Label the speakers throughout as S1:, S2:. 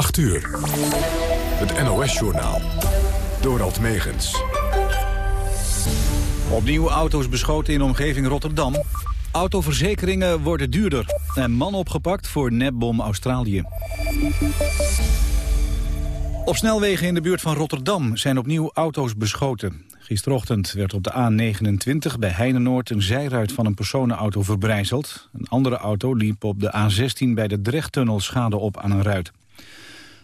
S1: 8 uur. Het NOS-journaal. Dorald Megens.
S2: Opnieuw auto's beschoten in omgeving Rotterdam. Autoverzekeringen worden duurder. En man opgepakt voor nepbom Australië. Op snelwegen in de buurt van Rotterdam zijn opnieuw auto's beschoten. Gisterochtend werd op de A29 bij Heinenoord een zijruit van een personenauto verbrijzeld. Een andere auto liep op de A16 bij de Drechttunnel schade op aan een ruit.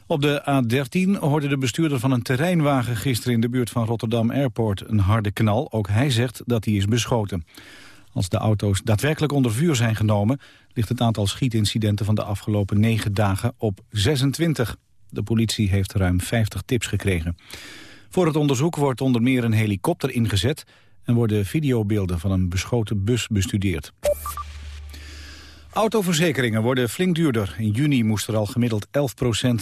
S2: Op de A13 hoorde de bestuurder van een terreinwagen gisteren in de buurt van Rotterdam Airport een harde knal. Ook hij zegt dat hij is beschoten. Als de auto's daadwerkelijk onder vuur zijn genomen... ligt het aantal schietincidenten van de afgelopen negen dagen op 26. De politie heeft ruim 50 tips gekregen. Voor het onderzoek wordt onder meer een helikopter ingezet... en worden videobeelden van een beschoten bus bestudeerd. Autoverzekeringen worden flink duurder. In juni moest er al gemiddeld 11%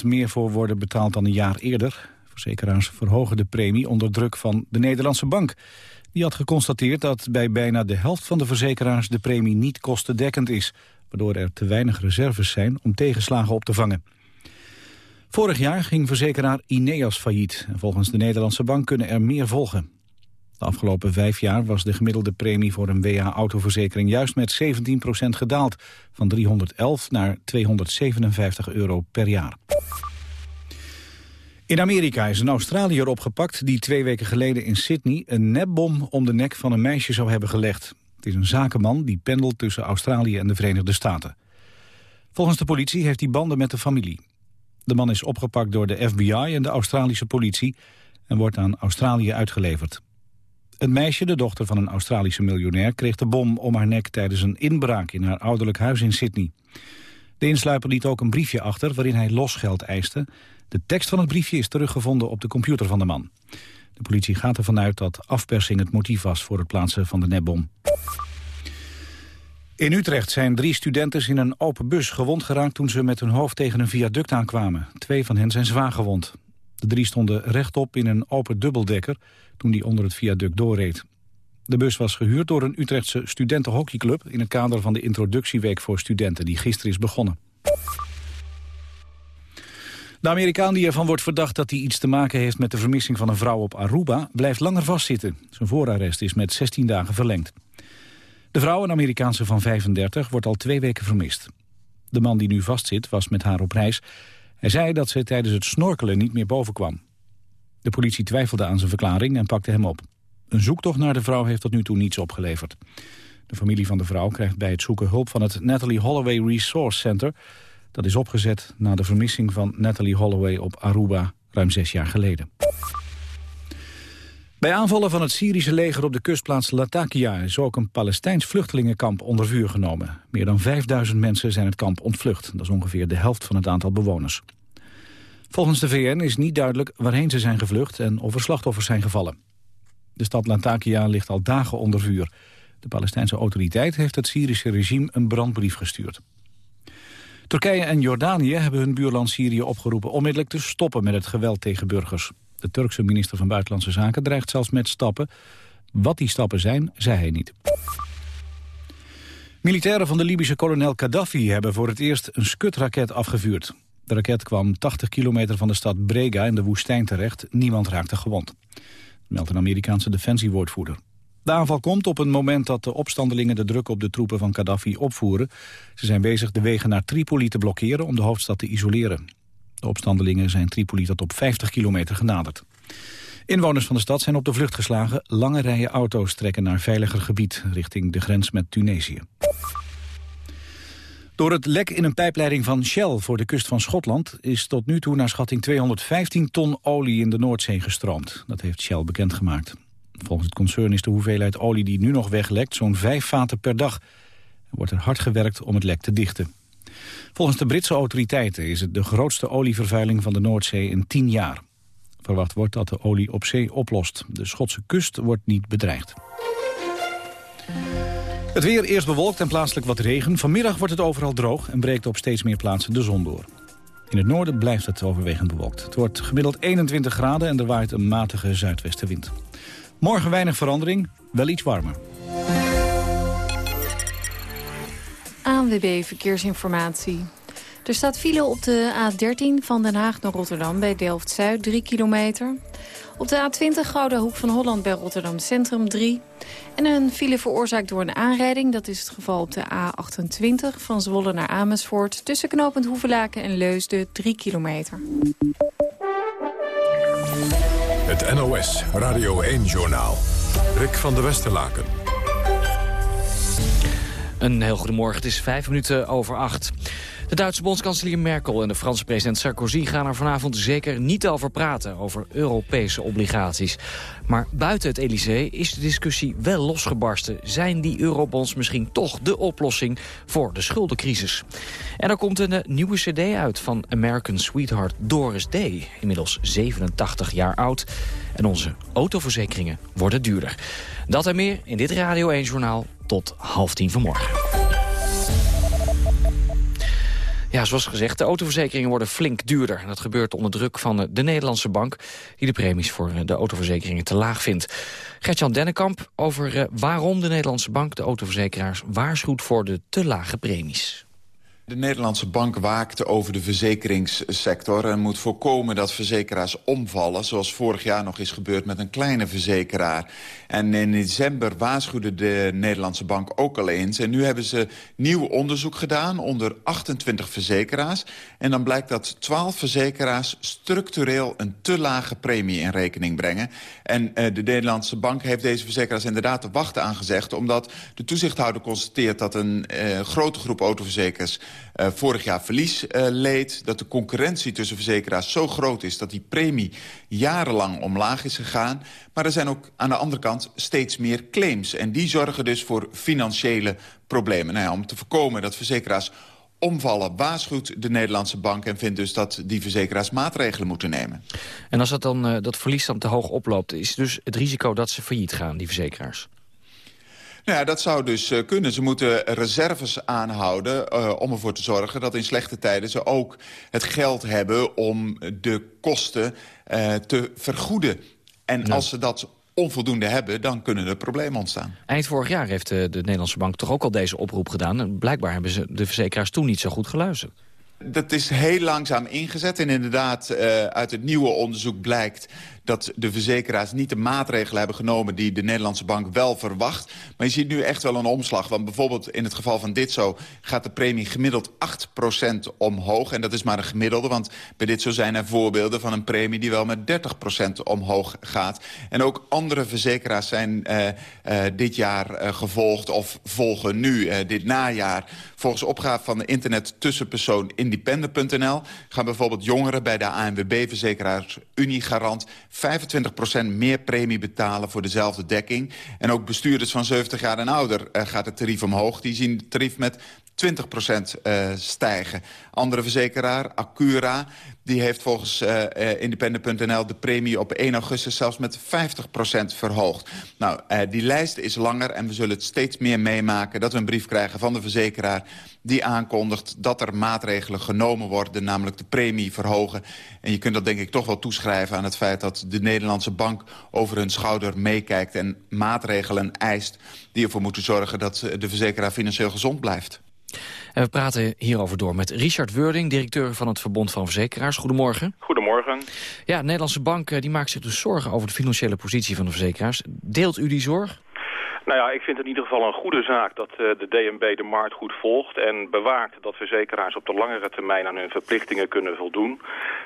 S2: meer voor worden betaald dan een jaar eerder. Verzekeraars verhogen de premie onder druk van de Nederlandse Bank. Die had geconstateerd dat bij bijna de helft van de verzekeraars de premie niet kostendekkend is, waardoor er te weinig reserves zijn om tegenslagen op te vangen. Vorig jaar ging verzekeraar Ineas failliet. En volgens de Nederlandse Bank kunnen er meer volgen. De afgelopen vijf jaar was de gemiddelde premie voor een WA-autoverzekering juist met 17% gedaald. Van 311 naar 257 euro per jaar. In Amerika is een Australiër opgepakt die twee weken geleden in Sydney een nepbom om de nek van een meisje zou hebben gelegd. Het is een zakenman die pendelt tussen Australië en de Verenigde Staten. Volgens de politie heeft hij banden met de familie. De man is opgepakt door de FBI en de Australische politie en wordt aan Australië uitgeleverd. Het meisje, de dochter van een Australische miljonair, kreeg de bom om haar nek tijdens een inbraak in haar ouderlijk huis in Sydney. De insluiper liet ook een briefje achter waarin hij losgeld eiste. De tekst van het briefje is teruggevonden op de computer van de man. De politie gaat ervan uit dat afpersing het motief was voor het plaatsen van de nepbom. In Utrecht zijn drie studenten in een open bus gewond geraakt toen ze met hun hoofd tegen een viaduct aankwamen. Twee van hen zijn zwaar gewond. De drie stonden rechtop in een open dubbeldekker toen die onder het viaduct doorreed. De bus was gehuurd door een Utrechtse studentenhockeyclub... in het kader van de introductieweek voor studenten die gisteren is begonnen. De Amerikaan die ervan wordt verdacht dat hij iets te maken heeft... met de vermissing van een vrouw op Aruba, blijft langer vastzitten. Zijn voorarrest is met 16 dagen verlengd. De vrouw, een Amerikaanse van 35, wordt al twee weken vermist. De man die nu vastzit was met haar op reis. Hij zei dat ze tijdens het snorkelen niet meer bovenkwam. De politie twijfelde aan zijn verklaring en pakte hem op. Een zoektocht naar de vrouw heeft tot nu toe niets opgeleverd. De familie van de vrouw krijgt bij het zoeken hulp van het Natalie Holloway Resource Center. Dat is opgezet na de vermissing van Natalie Holloway op Aruba ruim zes jaar geleden. Bij aanvallen van het Syrische leger op de kustplaats Latakia is ook een Palestijns vluchtelingenkamp onder vuur genomen. Meer dan 5000 mensen zijn het kamp ontvlucht. Dat is ongeveer de helft van het aantal bewoners. Volgens de VN is niet duidelijk waarheen ze zijn gevlucht en of er slachtoffers zijn gevallen. De stad Latakia ligt al dagen onder vuur. De Palestijnse autoriteit heeft het Syrische regime een brandbrief gestuurd. Turkije en Jordanië hebben hun buurland Syrië opgeroepen onmiddellijk te stoppen met het geweld tegen burgers. De Turkse minister van Buitenlandse Zaken dreigt zelfs met stappen. Wat die stappen zijn, zei hij niet. Militairen van de Libische kolonel Gaddafi hebben voor het eerst een skutraket afgevuurd. De raket kwam 80 kilometer van de stad Brega in de woestijn terecht. Niemand raakte gewond. meldt een Amerikaanse defensiewoordvoerder. De aanval komt op een moment dat de opstandelingen de druk op de troepen van Gaddafi opvoeren. Ze zijn bezig de wegen naar Tripoli te blokkeren om de hoofdstad te isoleren. De opstandelingen zijn Tripoli tot op 50 kilometer genaderd. Inwoners van de stad zijn op de vlucht geslagen. Lange rijen auto's trekken naar veiliger gebied richting de grens met Tunesië. Door het lek in een pijpleiding van Shell voor de kust van Schotland... is tot nu toe naar schatting 215 ton olie in de Noordzee gestroomd. Dat heeft Shell bekendgemaakt. Volgens het concern is de hoeveelheid olie die nu nog weglekt... zo'n vijf vaten per dag. Er wordt er hard gewerkt om het lek te dichten. Volgens de Britse autoriteiten is het de grootste olievervuiling van de Noordzee in tien jaar. Verwacht wordt dat de olie op zee oplost. De Schotse kust wordt niet bedreigd. Het weer eerst bewolkt en plaatselijk wat regen. Vanmiddag wordt het overal droog en breekt op steeds meer plaatsen de zon door. In het noorden blijft het overwegend bewolkt. Het wordt gemiddeld 21 graden en er waait een matige zuidwestenwind. Morgen weinig verandering, wel iets warmer.
S3: ANWB Verkeersinformatie. Er staat file op de A13 van Den Haag naar Rotterdam bij Delft-Zuid, 3 kilometer. Op de A20 Gouden Hoek van Holland bij Rotterdam Centrum 3. En een file veroorzaakt door een aanrijding. Dat is het geval op de A28 van Zwolle naar Amersfoort. Tussen knooppunt Hoevelaken en Leusden 3 kilometer.
S1: Het NOS Radio 1-journaal. Rick van der Westerlaken.
S4: Een heel goedemorgen, het is vijf minuten over acht. De Duitse bondskanselier Merkel en de Franse president Sarkozy gaan er vanavond zeker niet over praten, over Europese obligaties. Maar buiten het Elysée is de discussie wel losgebarsten. Zijn die eurobonds misschien toch de oplossing voor de schuldencrisis? En er komt een eh, nieuwe cd uit van American Sweetheart Doris Day, inmiddels 87 jaar oud. En onze autoverzekeringen worden duurder. Dat en meer in dit Radio 1-journaal tot half tien vanmorgen. Ja, zoals gezegd, de autoverzekeringen worden flink duurder. En dat gebeurt onder druk van de Nederlandse bank... die de premies voor eh, de autoverzekeringen te laag vindt. Gertjan Dennekamp over eh, waarom de Nederlandse bank de autoverzekeraars waarschuwt voor de te lage premies.
S5: De Nederlandse bank waakt over de verzekeringssector... en moet voorkomen dat verzekeraars omvallen... zoals vorig jaar nog is gebeurd met een kleine verzekeraar. En in december waarschuwde de Nederlandse bank ook al eens. En nu hebben ze nieuw onderzoek gedaan onder 28 verzekeraars. En dan blijkt dat 12 verzekeraars structureel... een te lage premie in rekening brengen. En uh, de Nederlandse bank heeft deze verzekeraars inderdaad te wachten aangezegd... omdat de toezichthouder constateert dat een uh, grote groep autoverzekers uh, vorig jaar verlies uh, leed. Dat de concurrentie tussen verzekeraars zo groot is... dat die premie jarenlang omlaag is gegaan. Maar er zijn ook aan de andere kant steeds meer claims. En die zorgen dus voor financiële problemen. Nou ja, om te voorkomen dat verzekeraars omvallen waarschuwt de Nederlandse bank... en vindt dus dat die verzekeraars maatregelen moeten nemen.
S4: En als dat, dan, uh, dat verlies dan te hoog oploopt... is dus het risico dat ze failliet gaan, die verzekeraars?
S5: Nou ja, dat zou dus uh, kunnen. Ze moeten reserves aanhouden uh, om ervoor te zorgen... dat in slechte tijden ze ook het geld hebben om de kosten uh, te vergoeden. En als ze dat onvoldoende hebben, dan kunnen er problemen ontstaan.
S4: Eind vorig jaar heeft de, de Nederlandse bank toch ook al deze oproep gedaan. En blijkbaar hebben ze de verzekeraars toen niet zo goed geluisterd.
S5: Dat is heel langzaam ingezet. En inderdaad, uit het nieuwe onderzoek blijkt dat de verzekeraars niet de maatregelen hebben genomen... die de Nederlandse bank wel verwacht. Maar je ziet nu echt wel een omslag. Want bijvoorbeeld in het geval van dit zo gaat de premie gemiddeld 8% omhoog. En dat is maar een gemiddelde, want bij dit zo zijn er voorbeelden... van een premie die wel met 30% omhoog gaat. En ook andere verzekeraars zijn uh, uh, dit jaar uh, gevolgd of volgen nu dit najaar. Volgens opgave van de internet tussenpersoon independent.nl... gaan bijvoorbeeld jongeren bij de ANWB-verzekeraars Unigarant 25% meer premie betalen voor dezelfde dekking. En ook bestuurders van 70 jaar en ouder uh, gaat het tarief omhoog. Die zien het tarief met 20% uh, stijgen. Andere verzekeraar, Acura, die heeft volgens uh, uh, independent.nl de premie op 1 augustus zelfs met 50% verhoogd. Nou, die lijst is langer en we zullen het steeds meer meemaken... dat we een brief krijgen van de verzekeraar die aankondigt dat er maatregelen genomen worden... namelijk de premie verhogen. En je kunt dat denk ik toch wel toeschrijven aan het feit... dat de Nederlandse bank over hun schouder meekijkt... en maatregelen eist die ervoor moeten zorgen dat de verzekeraar financieel gezond blijft.
S4: En we praten hierover door met Richard Wording, directeur van het Verbond van Verzekeraars. Goedemorgen.
S6: Goedemorgen.
S4: Ja, de Nederlandse Bank die maakt zich dus zorgen over de financiële positie van de verzekeraars. Deelt u die zorg?
S6: Nou ja, ik vind het in ieder geval een goede zaak dat uh, de DNB de markt goed volgt en bewaakt dat verzekeraars op de langere termijn aan hun verplichtingen kunnen voldoen.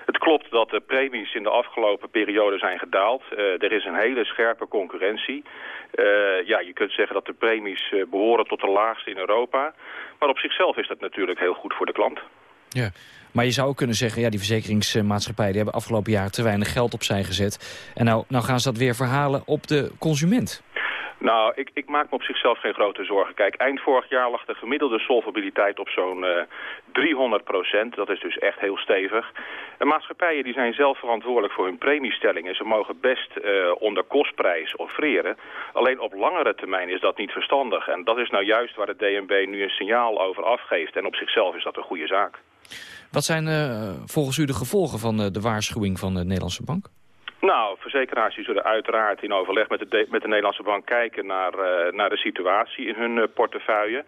S6: Het klopt dat de premies in de afgelopen periode zijn gedaald. Uh, er is een hele scherpe concurrentie. Uh, ja, je kunt zeggen dat de premies behoren tot de laagste in Europa. Maar op zichzelf is dat natuurlijk heel goed voor de klant.
S4: Ja, maar je zou ook kunnen zeggen, ja, die verzekeringsmaatschappijen... die hebben afgelopen jaar te weinig geld opzij gezet. En nou, nou gaan ze dat weer verhalen op de consument.
S6: Nou, ik, ik, maak me op zichzelf geen grote zorgen. Kijk, eind vorig jaar lag de gemiddelde solvabiliteit op zo'n uh, 300 procent. Dat is dus echt heel stevig. En maatschappijen die zijn zelf verantwoordelijk voor hun premiestellingen. Ze mogen best uh, onder kostprijs offreren. Alleen op langere termijn is dat niet verstandig. En dat is nou juist waar de DNB nu een signaal over afgeeft. En op zichzelf is dat een goede zaak.
S4: Wat zijn uh, volgens u de gevolgen van de waarschuwing van de Nederlandse Bank?
S6: Nou, verzekeraars die zullen uiteraard in overleg met de, met de Nederlandse bank kijken naar, uh, naar de situatie in hun uh, portefeuille.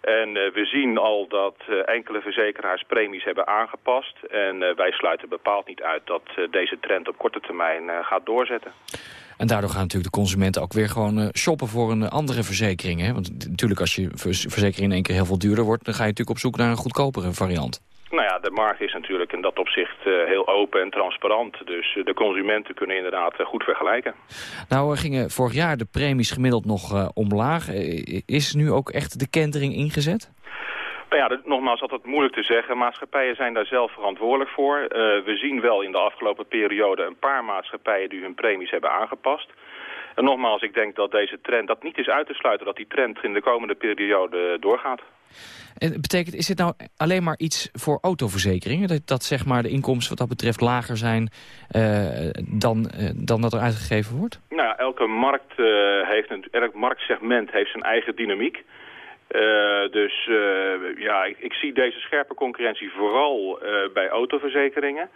S6: En uh, we zien al dat enkele verzekeraars premies hebben aangepast. En wij sluiten bepaald niet uit dat deze trend op korte termijn gaat doorzetten.
S4: En daardoor gaan natuurlijk de consumenten ook weer gewoon shoppen voor een andere verzekering. Hè? Want natuurlijk als je verzekering in één keer heel veel duurder wordt... dan ga je natuurlijk op zoek naar een goedkopere variant.
S6: Nou ja, de markt is natuurlijk in dat opzicht heel open en transparant. Dus de consumenten kunnen inderdaad goed vergelijken.
S4: Nou gingen vorig jaar de premies gemiddeld nog omlaag. Is nu ook echt de kentering ingezet?
S6: Nou ja, dat, nogmaals altijd moeilijk te zeggen. Maatschappijen zijn daar zelf verantwoordelijk voor. Uh, we zien wel in de afgelopen periode een paar maatschappijen die hun premies hebben aangepast. En nogmaals, ik denk dat deze trend, dat niet is uit te sluiten, dat die trend in de komende periode doorgaat.
S4: En betekent, is dit nou alleen maar iets voor autoverzekeringen? Dat, dat zeg maar de inkomsten wat dat betreft lager zijn uh, dan, uh, dan dat er uitgegeven wordt?
S6: Nou ja, elke markt, uh, heeft een, elk marktsegment heeft zijn eigen dynamiek. Dus ja, ik, ik, zie deze scherpe concurrentie vooral bij autoverzekeringen.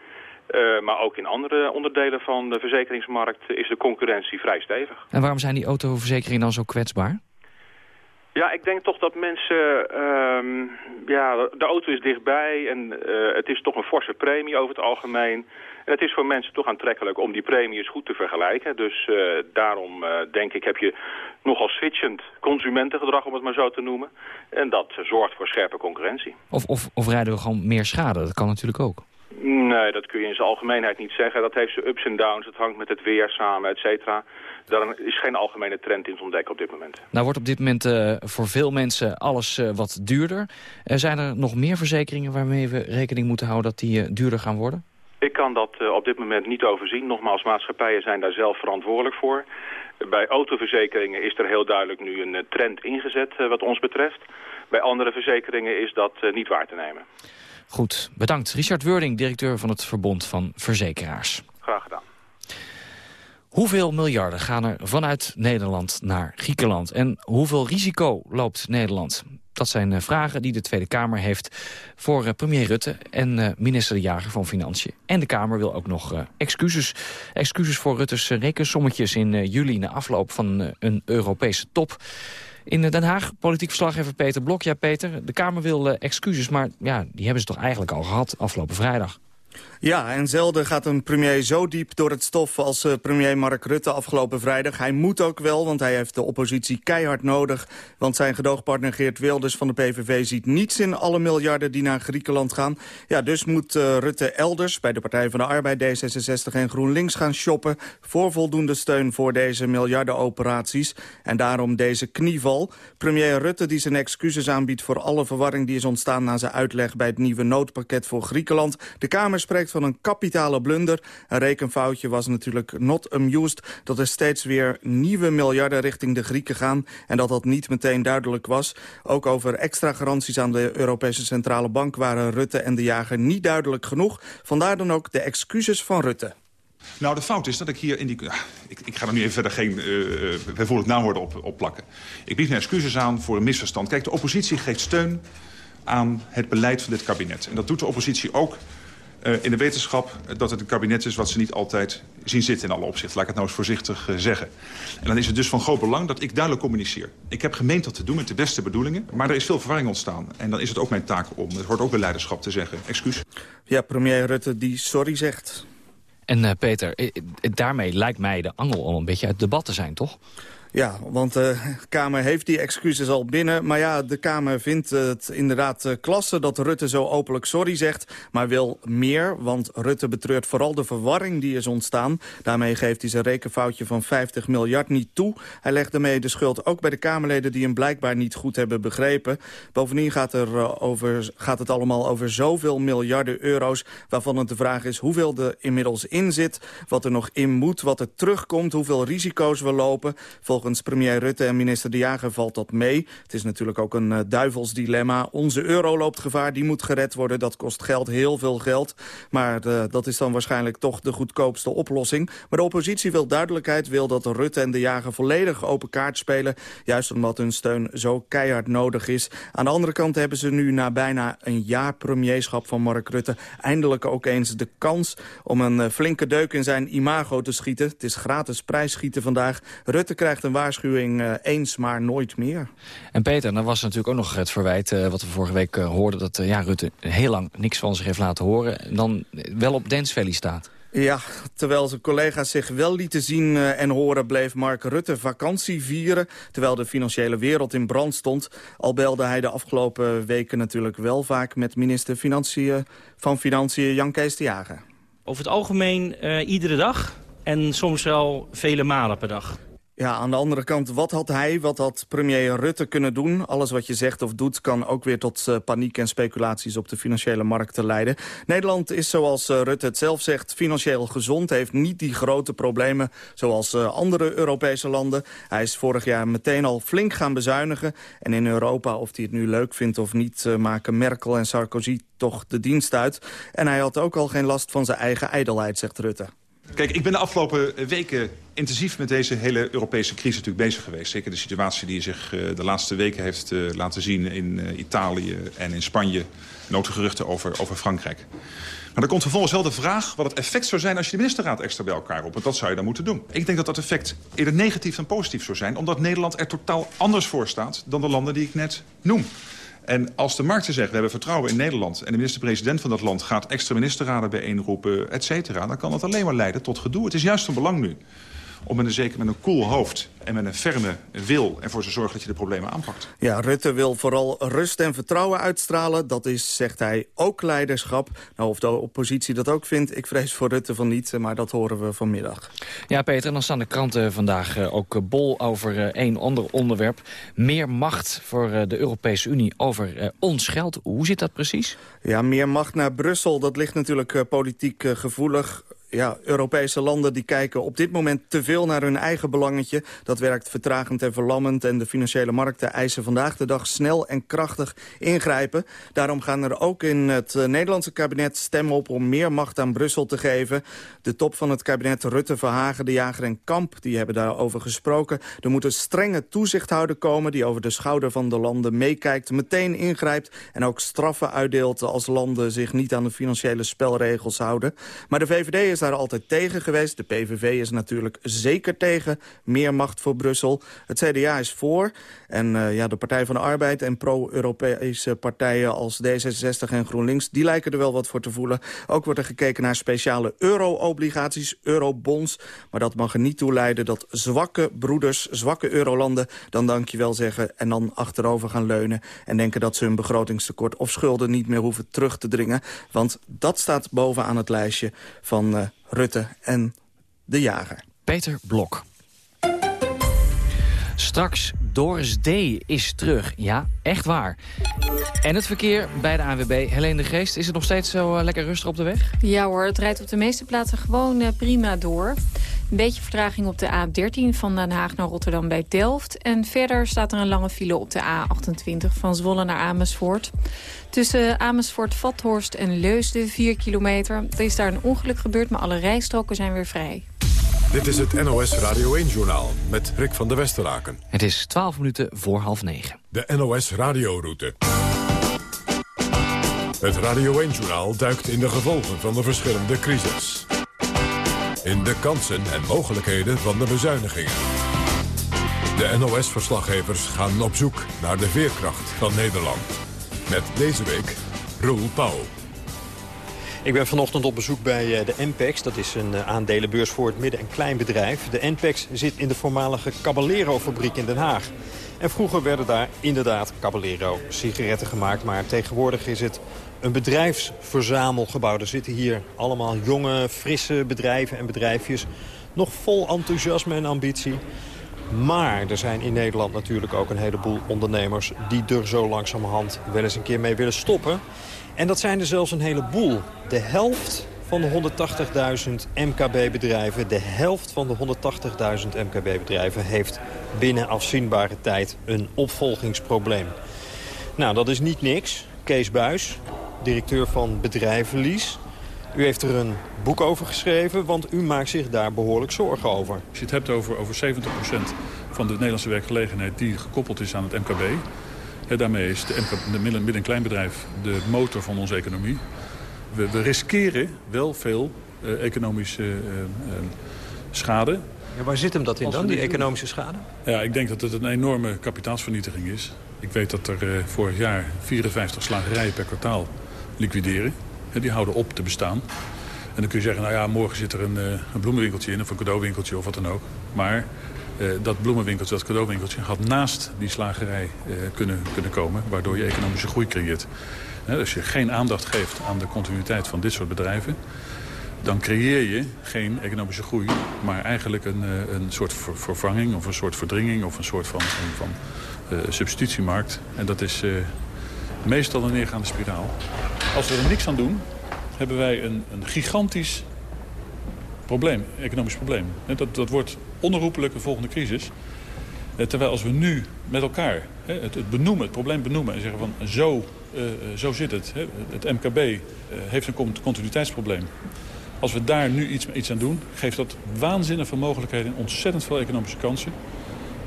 S6: maar ook in andere onderdelen van de verzekeringsmarkt is de concurrentie vrij stevig.
S4: En waarom zijn die autoverzekeringen dan zo kwetsbaar?
S6: Ja, ik denk toch dat mensen... Uh, ja, de auto is dichtbij en het is toch een forse premie over het algemeen. En het is voor mensen toch aantrekkelijk om die premie eens goed te vergelijken. Dus uh, daarom uh, denk ik heb je nogal switchend consumentengedrag, om het maar zo te noemen. En dat zorgt voor scherpe concurrentie.
S4: Of, of, of rijden we gewoon meer schade? Dat kan natuurlijk ook.
S6: Nee, dat kun je in zijn algemeenheid niet zeggen. Dat heeft zijn ups en downs. Het hangt met het weer samen, et cetera. Daar is geen algemene trend in te ontdekken op dit moment.
S4: Nou wordt op dit moment uh, voor veel mensen alles uh, wat duurder. Uh, zijn er nog meer verzekeringen waarmee we rekening moeten houden dat die duurder gaan worden?
S6: Ik kan dat op dit moment niet overzien. Nogmaals, maatschappijen zijn daar zelf verantwoordelijk voor. Bij autoverzekeringen is er heel duidelijk nu een trend ingezet wat ons betreft. Bij andere verzekeringen is dat niet waar te nemen.
S4: Goed, bedankt. Richard Wording, directeur van het Verbond van Verzekeraars. Hoeveel miljarden gaan er vanuit Nederland naar Griekenland? En hoeveel risico loopt Nederland? Dat zijn uh, vragen die de Tweede Kamer heeft voor uh, premier Rutte en uh, minister De Jager van Financiën. En de Kamer wil ook nog excuses, excuses voor Rutte's rekensommetjes in juli na afloop van een Europese top. In Den Haag, politiek verslaggever Peter Blok. Ja, Peter, de Kamer wil excuses, maar ja, die hebben ze toch eigenlijk al gehad afgelopen vrijdag.
S7: Ja, en zelden gaat een premier zo diep door het stof als uh, premier Mark Rutte afgelopen vrijdag. Hij moet ook wel, want hij heeft de oppositie keihard nodig. Want zijn gedoogpartner Geert Wilders van de PVV ziet niets in alle miljarden die naar Griekenland gaan. Ja, dus moet uh, Rutte elders bij de Partij van de Arbeid, D66 en GroenLinks gaan shoppen... voor voldoende steun voor deze miljardenoperaties. En daarom deze knieval. Premier Rutte die zijn excuses aanbiedt voor alle verwarring die is ontstaan... na zijn uitleg bij het nieuwe noodpakket voor Griekenland. De Kamer spreekt van een kapitale blunder. Een rekenfoutje was natuurlijk not amused... dat er steeds weer nieuwe miljarden richting de Grieken gaan... en dat dat niet meteen duidelijk was. Ook over extra garanties aan de Europese Centrale Bank... waren Rutte en de jager niet duidelijk genoeg. Vandaar dan ook de excuses van Rutte.
S8: Nou, de fout is dat ik hier in die... Ik, ik ga er nu even verder geen uh, bijvoorbeeld naamwoorden op, op plakken. Ik bied mijn excuses aan voor een misverstand. Kijk, de oppositie geeft steun aan het beleid van dit kabinet. En dat doet de oppositie ook in de wetenschap dat het een kabinet is wat ze niet altijd zien zitten in alle opzichten. Laat ik het nou eens voorzichtig uh, zeggen. En dan is het dus van groot belang dat ik duidelijk communiceer. Ik heb gemeend dat te doen met de beste bedoelingen, maar er is veel verwarring ontstaan. En dan is het ook mijn taak om, het hoort ook bij leiderschap te zeggen, excuus.
S7: Ja, premier Rutte die sorry zegt.
S4: En uh, Peter, daarmee lijkt mij de angel al een beetje uit debat te zijn, toch?
S7: Ja, want de Kamer heeft die excuses al binnen. Maar ja, de Kamer vindt het inderdaad uh, klasse dat Rutte zo openlijk sorry zegt. Maar wil meer, want Rutte betreurt vooral de verwarring die is ontstaan. Daarmee geeft hij zijn rekenfoutje van 50 miljard niet toe. Hij legt daarmee de schuld ook bij de Kamerleden die hem blijkbaar niet goed hebben begrepen. Bovendien gaat, er, uh, over, gaat het allemaal over zoveel miljarden euro's... waarvan het de vraag is hoeveel er inmiddels in zit... wat er nog in moet, wat er terugkomt, hoeveel risico's we lopen... Volgens Premier Rutte en minister De Jager valt dat mee. Het is natuurlijk ook een uh, duivels dilemma. Onze euro loopt gevaar, die moet gered worden. Dat kost geld, heel veel geld. Maar uh, dat is dan waarschijnlijk toch de goedkoopste oplossing. Maar de oppositie wil duidelijkheid, wil dat Rutte en De Jager volledig open kaart spelen. Juist omdat hun steun zo keihard nodig is. Aan de andere kant hebben ze nu na bijna een jaar premierschap van Mark Rutte... eindelijk ook eens de kans om een uh, flinke deuk in zijn imago te schieten. Het is gratis prijsschieten vandaag. Rutte krijgt een waarschuwing eens, maar nooit meer.
S4: En Peter, dan was natuurlijk ook nog het verwijt... wat we vorige week hoorden, dat ja, Rutte heel lang niks van zich heeft laten horen... en dan wel op Dance Valley staat.
S7: Ja, terwijl zijn collega's zich wel lieten zien en horen... bleef Mark Rutte vakantie vieren... terwijl de financiële wereld in brand stond. Al belde hij de afgelopen weken natuurlijk wel vaak... met minister Financiën, van Financiën Jan Kees de Jager.
S9: Over het algemeen uh, iedere dag en soms wel vele malen per dag.
S7: Ja, aan de andere kant, wat had hij, wat had premier Rutte kunnen doen? Alles wat je zegt of doet kan ook weer tot uh, paniek en speculaties op de financiële markten leiden. Nederland is, zoals uh, Rutte het zelf zegt, financieel gezond. Heeft niet die grote problemen zoals uh, andere Europese landen. Hij is vorig jaar meteen al flink gaan bezuinigen. En in Europa, of hij het nu leuk vindt of niet, maken Merkel en Sarkozy toch de dienst uit. En hij had ook al geen last van zijn eigen ijdelheid, zegt Rutte.
S8: Kijk, ik ben de afgelopen weken intensief met deze hele Europese crisis natuurlijk bezig geweest. Zeker de situatie die zich de laatste weken heeft laten zien in Italië en in Spanje. En ook geruchten over, over Frankrijk. Maar dan komt vervolgens wel de vraag wat het effect zou zijn... als je de ministerraad extra bij elkaar roept. Want dat zou je dan moeten doen. Ik denk dat dat effect eerder negatief dan positief zou zijn... omdat Nederland er totaal anders voor staat dan de landen die ik net noem. En als de markten zeggen, we hebben vertrouwen in Nederland... en de minister-president van dat land gaat extra ministerraden bijeenroepen, et cetera... dan kan dat alleen maar leiden tot gedoe. Het is juist van belang nu om met een, zeker met een koel hoofd en met een ferme wil... ervoor te zorgen dat je de problemen aanpakt.
S7: Ja, Rutte wil vooral rust en vertrouwen uitstralen. Dat is, zegt hij, ook leiderschap. Nou, of de oppositie dat ook vindt, ik vrees voor Rutte van niet... maar dat horen we vanmiddag.
S4: Ja, Peter, en dan staan de kranten vandaag eh, ook bol over één ander onderwerp. Meer macht voor de Europese Unie over ons geld. Hoe zit dat precies?
S7: Ja, meer macht naar Brussel, dat ligt natuurlijk politiek gevoelig ja, Europese landen die kijken op dit moment te veel naar hun eigen belangetje. Dat werkt vertragend en verlammend en de financiële markten eisen vandaag de dag snel en krachtig ingrijpen. Daarom gaan er ook in het uh, Nederlandse kabinet stemmen op om meer macht aan Brussel te geven. De top van het kabinet Rutte, Verhagen, De Jager en Kamp, die hebben daarover gesproken. Er moet een strenge toezichthouder komen die over de schouder van de landen meekijkt, meteen ingrijpt en ook straffen uitdeelt als landen zich niet aan de financiële spelregels houden. Maar de VVD is daar altijd tegen geweest. De PVV is natuurlijk zeker tegen. Meer macht voor Brussel. Het CDA is voor. En uh, ja, de Partij van de Arbeid en pro-Europese partijen als D66 en GroenLinks... die lijken er wel wat voor te voelen. Ook wordt er gekeken naar speciale euro-obligaties, eurobonds. Maar dat mag er niet toe leiden dat zwakke broeders, zwakke eurolanden... dan dankjewel zeggen en dan achterover gaan leunen... en denken dat ze hun begrotingstekort of schulden niet meer hoeven terug te dringen. Want dat staat bovenaan het lijstje van uh, Rutte en de jager.
S4: Peter Blok. Straks Doris D. is terug. Ja, echt waar. En het verkeer bij de ANWB. Helene de Geest, is het nog steeds zo uh, lekker rustig op de weg?
S3: Ja hoor, het rijdt op de meeste plaatsen gewoon uh, prima door. Een beetje vertraging op de A13 van Den Haag naar Rotterdam bij Delft. En verder staat er een lange file op de A28 van Zwolle naar Amersfoort. Tussen Amersfoort-Vathorst en Leusden, 4 kilometer. Er is daar een ongeluk gebeurd, maar alle rijstroken zijn weer vrij.
S1: Dit is het NOS Radio 1-journaal met Rick van der Westeraken.
S4: Het is 12 minuten voor half negen.
S1: De NOS Radioroute. Het Radio 1-journaal duikt in de gevolgen van de verschillende crisis. In de kansen en mogelijkheden van de bezuinigingen. De NOS-verslaggevers gaan op zoek naar de veerkracht van Nederland. Met deze week Roel Pauw.
S10: Ik ben vanochtend op bezoek bij de NPEX. Dat is een aandelenbeurs voor het midden- en kleinbedrijf. De NPEX zit in de voormalige Caballero-fabriek in Den Haag. En vroeger werden daar inderdaad Caballero-sigaretten gemaakt. Maar tegenwoordig is het een bedrijfsverzamelgebouw. Er zitten hier allemaal jonge, frisse bedrijven en bedrijfjes. Nog vol enthousiasme en ambitie. Maar er zijn in Nederland natuurlijk ook een heleboel ondernemers... die er zo langzamerhand wel eens een keer mee willen stoppen. En dat zijn er zelfs een heleboel. De helft van de 180.000 MKB-bedrijven... de helft van de 180.000 MKB-bedrijven heeft binnen afzienbare tijd een opvolgingsprobleem. Nou, dat is niet niks. Kees Buis, directeur van Bedrijvenlies. U heeft er een boek over geschreven, want u maakt zich daar behoorlijk zorgen over.
S11: Als je het hebt over, over 70% van de Nederlandse werkgelegenheid die gekoppeld is aan het MKB... He, daarmee is de, de midden- en kleinbedrijf de motor van onze economie. We, we riskeren wel veel uh, economische uh, uh, schade.
S10: Ja, waar zit hem dat in dan, die economische schade?
S11: Ja, ik denk dat het een enorme kapitaalsvernietiging is. Ik weet dat er uh, vorig jaar 54 slagerijen per kwartaal liquideren. En die houden op te bestaan. En dan kun je zeggen, nou ja, morgen zit er een, uh, een bloemenwinkeltje in... of een cadeauwinkeltje of wat dan ook. Maar uh, dat bloemenwinkeltje, dat cadeauwinkeltje... had naast die slagerij kunnen, kunnen komen... waardoor je economische groei creëert. als je geen aandacht geeft aan de continuïteit van dit soort bedrijven dan creëer je geen economische groei... maar eigenlijk een, een soort vervanging of een soort verdringing... of een soort van, van, substitutiemarkt. En dat is meestal een neergaande spiraal. Als we er niks aan doen, hebben wij een, een gigantisch probleem, economisch probleem. Dat, dat wordt onherroepelijk een volgende crisis. Eh, terwijl als we nu met elkaar het, benoemen, het probleem benoemen... en zeggen van zo, uh, zo zit het. Het MKB heeft een continuïteitsprobleem. Als we daar nu iets, iets aan doen, geeft dat waanzinnig veel mogelijkheden... en ontzettend veel economische kansen.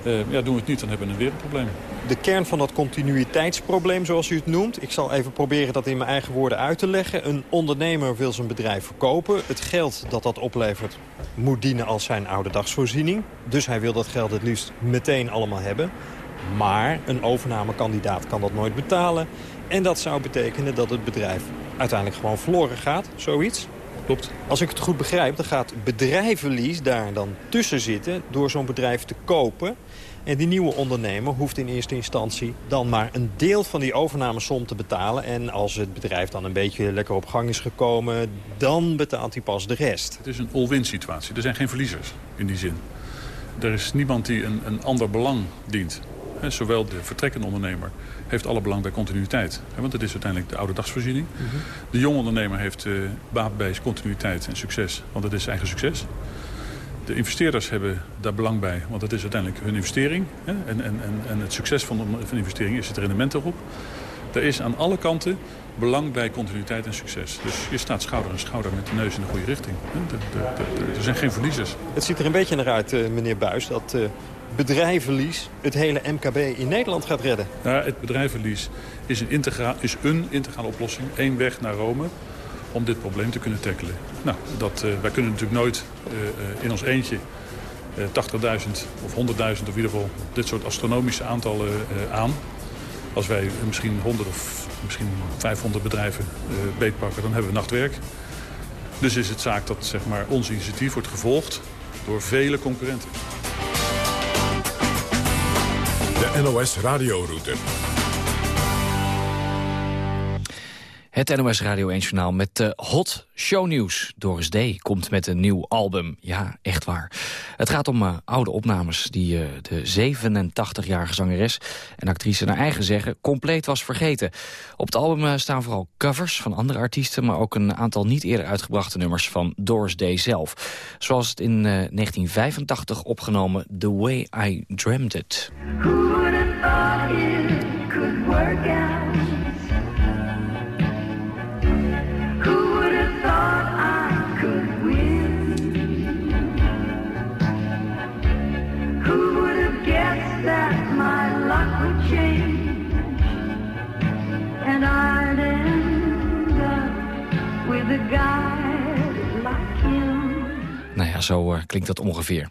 S11: Uh, ja, doen we het niet, dan hebben we een wereldprobleem.
S10: De kern van dat continuïteitsprobleem, zoals u het noemt... ik zal even proberen dat in mijn eigen woorden uit te leggen. Een ondernemer wil zijn bedrijf verkopen. Het geld dat dat oplevert moet dienen als zijn oude dagsvoorziening. Dus hij wil dat geld het liefst meteen allemaal hebben. Maar een overnamekandidaat kan dat nooit betalen. En dat zou betekenen dat het bedrijf uiteindelijk gewoon verloren gaat, zoiets.
S11: Klopt.
S10: Als ik het goed begrijp, dan gaat bedrijvenlies daar dan tussen zitten... door zo'n bedrijf te kopen. En die nieuwe ondernemer hoeft in eerste instantie dan maar een deel van die overnamesom te betalen. En als het bedrijf dan een beetje lekker op gang is gekomen, dan betaalt hij pas de rest.
S11: Het is een all-win situatie. Er zijn geen verliezers in die zin. Er is niemand die een, een ander belang dient. zowel de vertrekkende ondernemer heeft alle belang bij continuïteit. Want het is uiteindelijk de oude dagsvoorziening. Mhm. De jonge ondernemer heeft uh, baat bij continuïteit en succes. Want het is eigen succes. De investeerders hebben daar belang bij, want het is uiteindelijk hun investering. Hè? En, en, en, het succes van de, van de investering is het rendement erop. Er is aan alle kanten belang bij continuïteit en succes. Dus je staat schouder aan schouder met de neus in de goede richting. er zijn geen verliezers.
S10: Het ziet er een beetje naar uit, eh, meneer Buis, dat uh, bedrijvenlies het hele MKB in Nederland gaat redden.
S11: Ja, het bedrijvenlies is een, integra is een integrale oplossing. Eén weg naar Rome om dit probleem te kunnen tackelen. Nou, dat, uh, wij kunnen natuurlijk nooit uh, in ons eentje uh, 80.000 of 100.000 of in ieder geval dit soort astronomische aantallen aan. Als wij misschien 100 of misschien 500 bedrijven beetpakken, dan hebben we nachtwerk. Dus is het zaak dat zeg maar, ons initiatief wordt gevolgd door vele concurrenten.
S1: De NOS Radioroute.
S4: Het NOS Radio 1 Journaal met de hot shownieuws. Doris Day komt met een nieuw album. Ja, echt waar. Het gaat om uh, oude opnames die uh, de 87-jarige zangeres en actrice naar eigen zeggen compleet was vergeten. Op het album staan vooral covers van andere artiesten, maar ook een aantal niet eerder uitgebrachte nummers van Doris Day zelf. Zoals het in 1985 opgenomen The Way I Dreamed It. Ja, zo uh, klinkt dat ongeveer.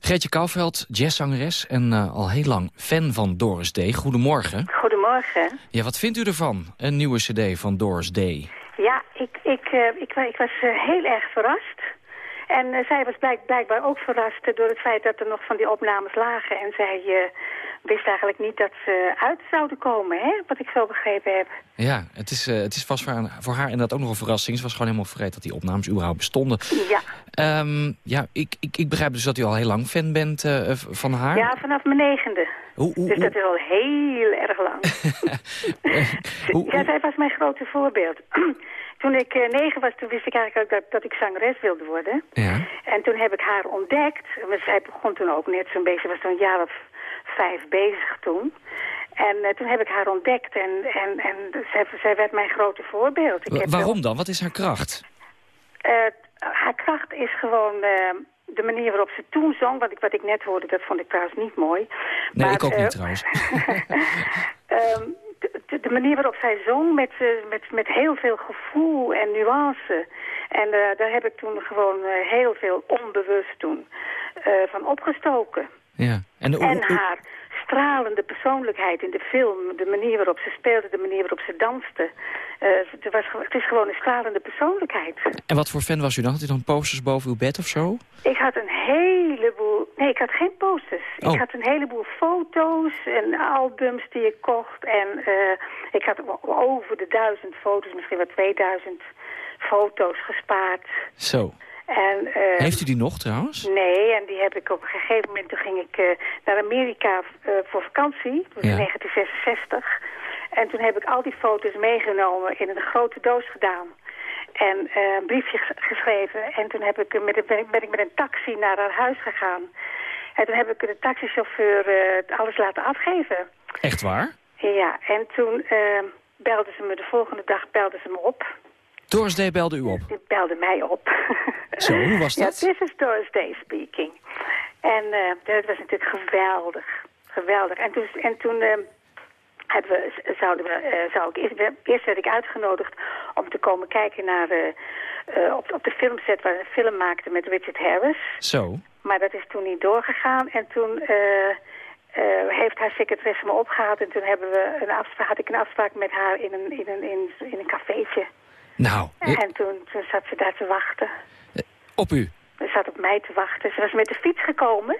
S4: Greetje Kouwveld, jazzzangeres en uh, al heel lang fan van Doris Day. Goedemorgen.
S12: Goedemorgen.
S4: Ja, wat vindt u ervan, een nieuwe cd van Doris Day?
S12: Ja, ik, ik, uh, ik, ik, was heel erg verrast. En zij was blijk, blijkbaar ook verrast door het feit dat er nog van die opnames lagen. En zij wist eigenlijk niet dat ze uit zouden komen, hè? wat ik zo begrepen heb.
S4: Ja, het is, uh, het is vast voor haar, voor haar inderdaad ook nog een verrassing. Ze was gewoon helemaal vergeten dat die opnames überhaupt bestonden.
S12: Ja.
S4: Um, ja, ik, ik, ik begrijp dus dat u al heel lang fan bent uh, van haar.
S12: Ja, vanaf mijn negende.
S4: Hoe, hoe,
S12: dus dat is al heel erg lang. ja, zij was mijn grote voorbeeld. Toen ik negen was, toen wist ik eigenlijk ook dat, dat ik zangeres wilde worden.
S4: Ja.
S12: En toen heb ik haar ontdekt. Zij begon toen ook net zo'n beetje, was zo'n jaar of vijf bezig toen. En uh, toen heb ik haar ontdekt en, en, en zij, zij werd mijn grote voorbeeld.
S4: Ik heb Waarom dan? Wat is haar kracht?
S12: Uh, haar kracht is gewoon uh, de manier waarop ze toen zong. Wat ik, wat ik net hoorde, dat vond ik trouwens niet mooi.
S4: Nee, maar, ik ook niet trouwens.
S12: um, de, de manier waarop zij zong met, eh, met, met heel veel gevoel en nuance. En eh, daar heb ik toen gewoon eh, heel veel onbewust toen eh, van opgestoken.
S4: Ja. En, de-
S12: En haar stralende persoonlijkheid in de film, de manier waarop ze speelde, de manier waarop ze danste. Eh, het, was, het is gewoon een stralende persoonlijkheid.
S4: en wat voor fan was u dan? Had u dan posters boven uw bed of zo?
S12: Ik had een heleboel... Nee, ik had geen posters.
S4: Oh.
S12: Ik had een heleboel foto's en albums die ik kocht. En eh, ik had over de duizend foto's, misschien wel 2000 foto's gespaard.
S4: Zo.
S12: En, eh,
S4: Heeft u die nog trouwens?
S12: Nee, en die heb ik op een gegeven moment... Toen ging ik eh, naar Amerika eh, voor vakantie, dus in
S4: Ja.
S12: 1966. En toen heb ik al die foto's meegenomen in een grote doos gedaan. En een briefje ges- geschreven. En toen heb ik, met, ben, ik, ben ik met een taxi naar haar huis gegaan. En toen heb ik de taxichauffeur alles laten afgeven.
S4: Echt waar?
S12: Ja, en toen eh, belde ze me de volgende dag belde ze me op.
S4: Doris Day belde u op.
S12: Die belde mij op.
S4: Zo, hoe was dat?
S12: Ja, this is Doris Day speaking. En eh, dat was natuurlijk geweldig. Geweldig. En toen, en toen eh, hebben we, zouden we, eh, zou ik, eerst, eerst werd ik uitgenodigd om te komen kijken naar, op, op de filmset waar we een film maakte met Richard Harris.
S4: Zo.
S12: Maar dat is toen niet doorgegaan. En toen heeft haar secretaresse me opgehaald. En toen hebben we een afspraak, had ik een afspraak met haar in een, in een, in, in een cafeetje.
S4: Nou, eh,
S12: En toen, toen zat ze daar te wachten.
S4: op u.
S12: Ze zat op mij te wachten. Ze was met de fiets gekomen.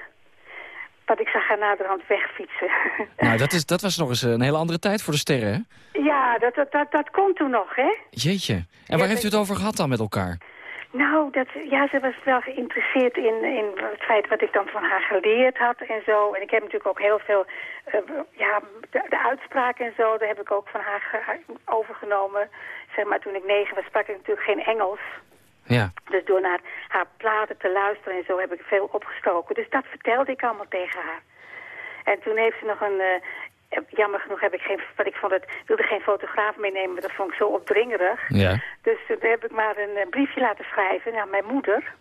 S12: Want ik zag haar naderhand wegfietsen.
S4: Nou, dat, is, dat was nog eens een hele andere tijd voor de sterren, hè?
S12: ja, dat, dat, dat, dat kon toen nog, hè?
S4: Jeetje. En waar heeft u het over gehad dan met elkaar?
S12: Nou, dat, ja, ze was wel geïnteresseerd in, in het feit wat ik dan van haar geleerd had en zo. En ik heb natuurlijk ook heel veel, eh, ja, de, de uitspraken en zo, daar heb ik ook van haar ge- overgenomen. Zeg maar, toen ik negen was, sprak ik natuurlijk geen Engels.
S4: Ja.
S12: Dus door naar haar platen te luisteren en zo heb ik veel opgestoken. Dus dat vertelde ik allemaal tegen haar. En toen heeft ze nog een... eh, jammer genoeg heb ik geen... Wat ik vond het, wilde geen fotograaf meenemen, maar dat vond ik zo opdringerig.
S4: Ja.
S12: Dus toen heb ik maar een eh, briefje laten schrijven naar mijn moeder.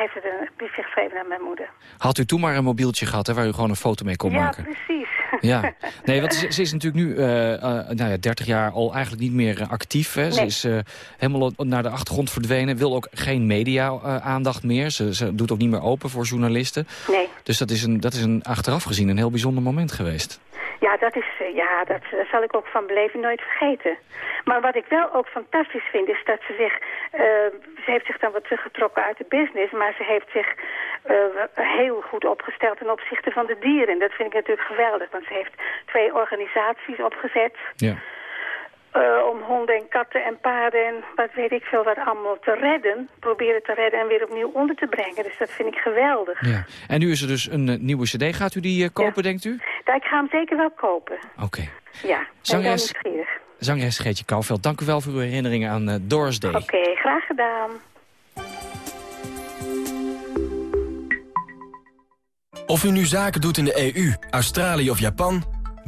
S12: Heeft ze een briefje geschreven naar mijn moeder.
S4: Had u toen maar een mobieltje gehad hè, waar u gewoon een foto mee kon
S12: ja,
S4: maken?
S12: precies.
S4: Ja, nee, want ze, ze is natuurlijk nu eh, eh, nou ja, 30 jaar al eigenlijk niet meer eh, actief. Hè. Ze
S12: Nee.
S4: is eh, helemaal naar de achtergrond verdwenen. Wil ook geen media-aandacht meer. Ze, ze doet ook niet meer open voor journalisten.
S12: Nee.
S4: Dus dat is, een, dat is een, achteraf gezien een heel bijzonder moment geweest.
S12: Ja, dat, is, eh, ja dat, dat zal ik ook van beleven nooit vergeten. Maar wat ik wel ook fantastisch vind, is dat ze zich... eh, ze heeft zich dan wat teruggetrokken uit de business... maar ze heeft zich eh, heel goed opgesteld ten opzichte van de dieren. En dat vind ik natuurlijk geweldig, want ze heeft twee organisaties opgezet...
S4: Ja.
S12: Eh, om honden en katten en paarden en wat weet ik veel wat allemaal te redden. Proberen te redden en weer opnieuw onder te brengen. Dus dat vind ik geweldig.
S4: Ja. En nu is er dus een eh, nieuwe cd. Gaat u die eh, kopen, denkt u?
S12: Ja, ik ga hem zeker wel kopen.
S4: Oké.
S12: Ja,
S4: Zangeres-
S12: dan nieuwsgierig.
S4: Zangeres Geetje Kouwveld, dank u wel voor uw herinneringen aan eh, Doris Day.
S12: Oké, graag gedaan.
S13: Of u nu zaken doet in de EU, Australië of Japan...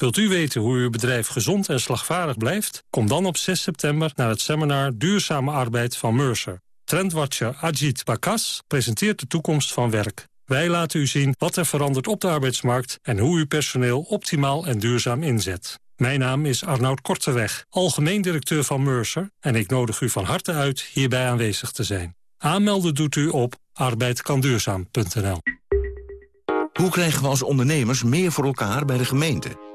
S14: Wilt u weten hoe uw bedrijf gezond en slagvaardig blijft? Kom dan op 6 september naar het seminar Duurzame Arbeid van Mercer. Trendwatcher Ajit Bakas presenteert de toekomst van werk. Wij laten u zien wat er verandert op de arbeidsmarkt... en hoe u personeel optimaal en duurzaam inzet. Mijn naam is Arnoud Korteweg, algemeen directeur van Mercer... en ik nodig u van harte uit hierbij aanwezig te zijn. Aanmelden doet u op arbeidkanduurzaam.nl.
S15: Hoe krijgen we als ondernemers meer voor elkaar bij de gemeente?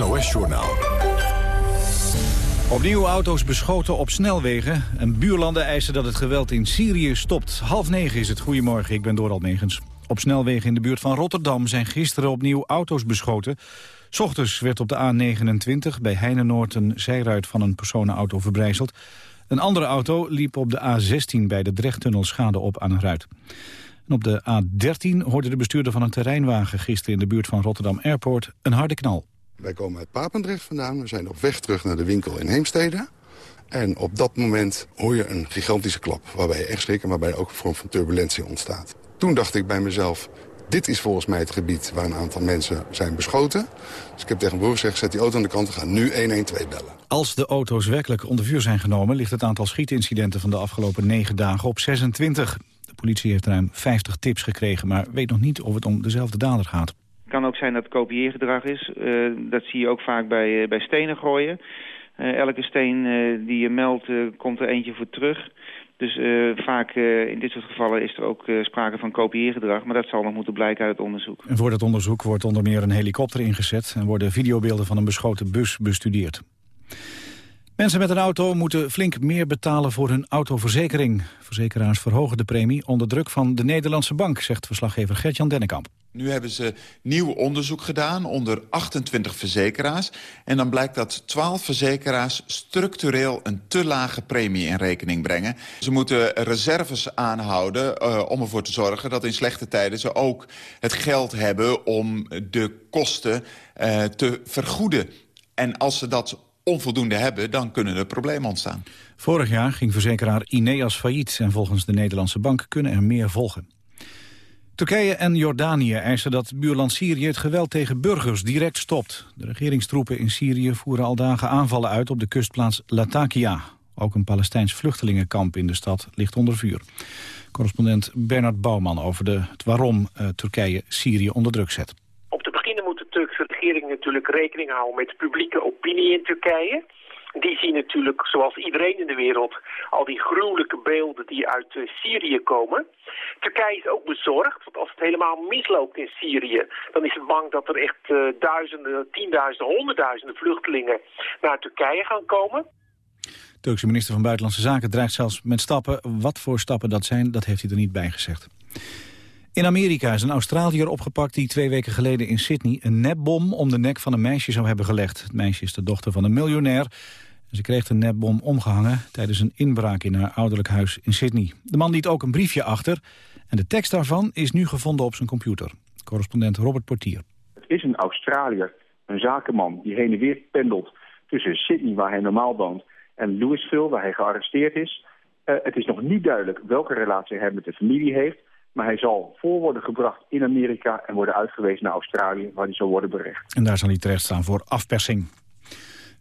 S1: NOS-journaal.
S2: Opnieuw auto's beschoten op snelwegen. En buurlanden eisen dat het geweld in Syrië stopt. Half negen is het. Goedemorgen, ik ben Doral Megens. Op snelwegen in de buurt van Rotterdam zijn gisteren opnieuw auto's beschoten. S ochtends werd op de A29 bij Heinenoord een zijruit van een personenauto verbrijzeld. Een andere auto liep op de A16 bij de Drechttunnel schade op aan een ruit. En op de A13 hoorde de bestuurder van een terreinwagen gisteren in de buurt van Rotterdam Airport een harde knal.
S16: Wij komen uit Papendrecht vandaan. We zijn op weg terug naar de winkel in Heemstede. En op dat moment hoor je een gigantische klap. Waarbij je echt schrikt en waarbij ook een vorm van turbulentie ontstaat. Toen dacht ik bij mezelf, dit is volgens mij het gebied waar een aantal mensen zijn beschoten. Dus ik heb tegen mijn broer gezegd, zet die auto aan de kant, we gaan nu 112 bellen.
S2: Als de auto's werkelijk onder vuur zijn genomen... ligt het aantal schietincidenten van de afgelopen negen dagen op 26. De politie heeft ruim 50 tips gekregen, maar weet nog niet of het om dezelfde dader gaat.
S17: Het kan ook zijn dat het kopieergedrag is. Uh, dat zie je ook vaak bij, uh, bij stenen gooien. Uh, elke steen die je meldt, komt er eentje voor terug. Dus vaak in dit soort gevallen is er ook sprake van kopieergedrag. Maar dat zal nog moeten blijken uit het onderzoek.
S2: En voor dat onderzoek wordt onder meer een helikopter ingezet... en worden videobeelden van een beschoten bus bestudeerd. Mensen met een auto moeten flink meer betalen voor hun autoverzekering. Verzekeraars verhogen de premie onder druk van de Nederlandse bank, zegt verslaggever Gert-Jan Dennekamp.
S5: Nu hebben ze nieuw onderzoek gedaan onder 28 verzekeraars. En dan blijkt dat 12 verzekeraars structureel een te lage premie in rekening brengen. Ze moeten reserves aanhouden uh, om ervoor te zorgen dat in slechte tijden ze ook het geld hebben om de kosten uh, te vergoeden. En als ze dat onvoldoende hebben, dan kunnen er problemen ontstaan.
S2: Vorig jaar ging verzekeraar Ineas failliet... en volgens de Nederlandse bank kunnen er meer volgen. Turkije en Jordanië eisen dat buurland Syrië het geweld tegen burgers direct stopt. De regeringstroepen in Syrië voeren al dagen aanvallen uit op de kustplaats Latakia. Ook een Palestijns vluchtelingenkamp in de stad ligt onder vuur. Correspondent Bernard Bouwman over de, het waarom uh, Turkije Syrië onder druk zet.
S18: Op te beginnen moet de Turkse regering natuurlijk rekening houden met publieke opinie in Turkije die zien natuurlijk, zoals iedereen in de wereld, al die gruwelijke beelden die uit uh, Syrië komen. Turkije is ook bezorgd, want als het helemaal misloopt in Syrië, dan is het bang dat er echt uh, duizenden, tienduizenden, honderdduizenden vluchtelingen naar Turkije gaan komen.
S2: Turkse minister van Buitenlandse Zaken dreigt zelfs met stappen. Wat voor stappen dat zijn, dat heeft hij er niet bij gezegd. In Amerika is een Australiër opgepakt die twee weken geleden in Sydney een nepbom om de nek van een meisje zou hebben gelegd. Het meisje is de dochter van een miljonair. Ze kreeg de nepbom omgehangen tijdens een inbraak in haar ouderlijk huis in Sydney. De man liet ook een briefje achter en de tekst daarvan is nu gevonden op zijn computer. Correspondent Robert Portier.
S19: Het is een Australiër, een zakenman die heen en weer pendelt tussen Sydney, waar hij normaal woont, en Louisville, waar hij gearresteerd is. Uh, het is nog niet duidelijk welke relatie hij met de familie heeft. Maar hij zal voor worden gebracht in Amerika en worden uitgewezen naar Australië, waar hij zal worden berecht.
S2: En daar zal hij terecht staan voor afpersing.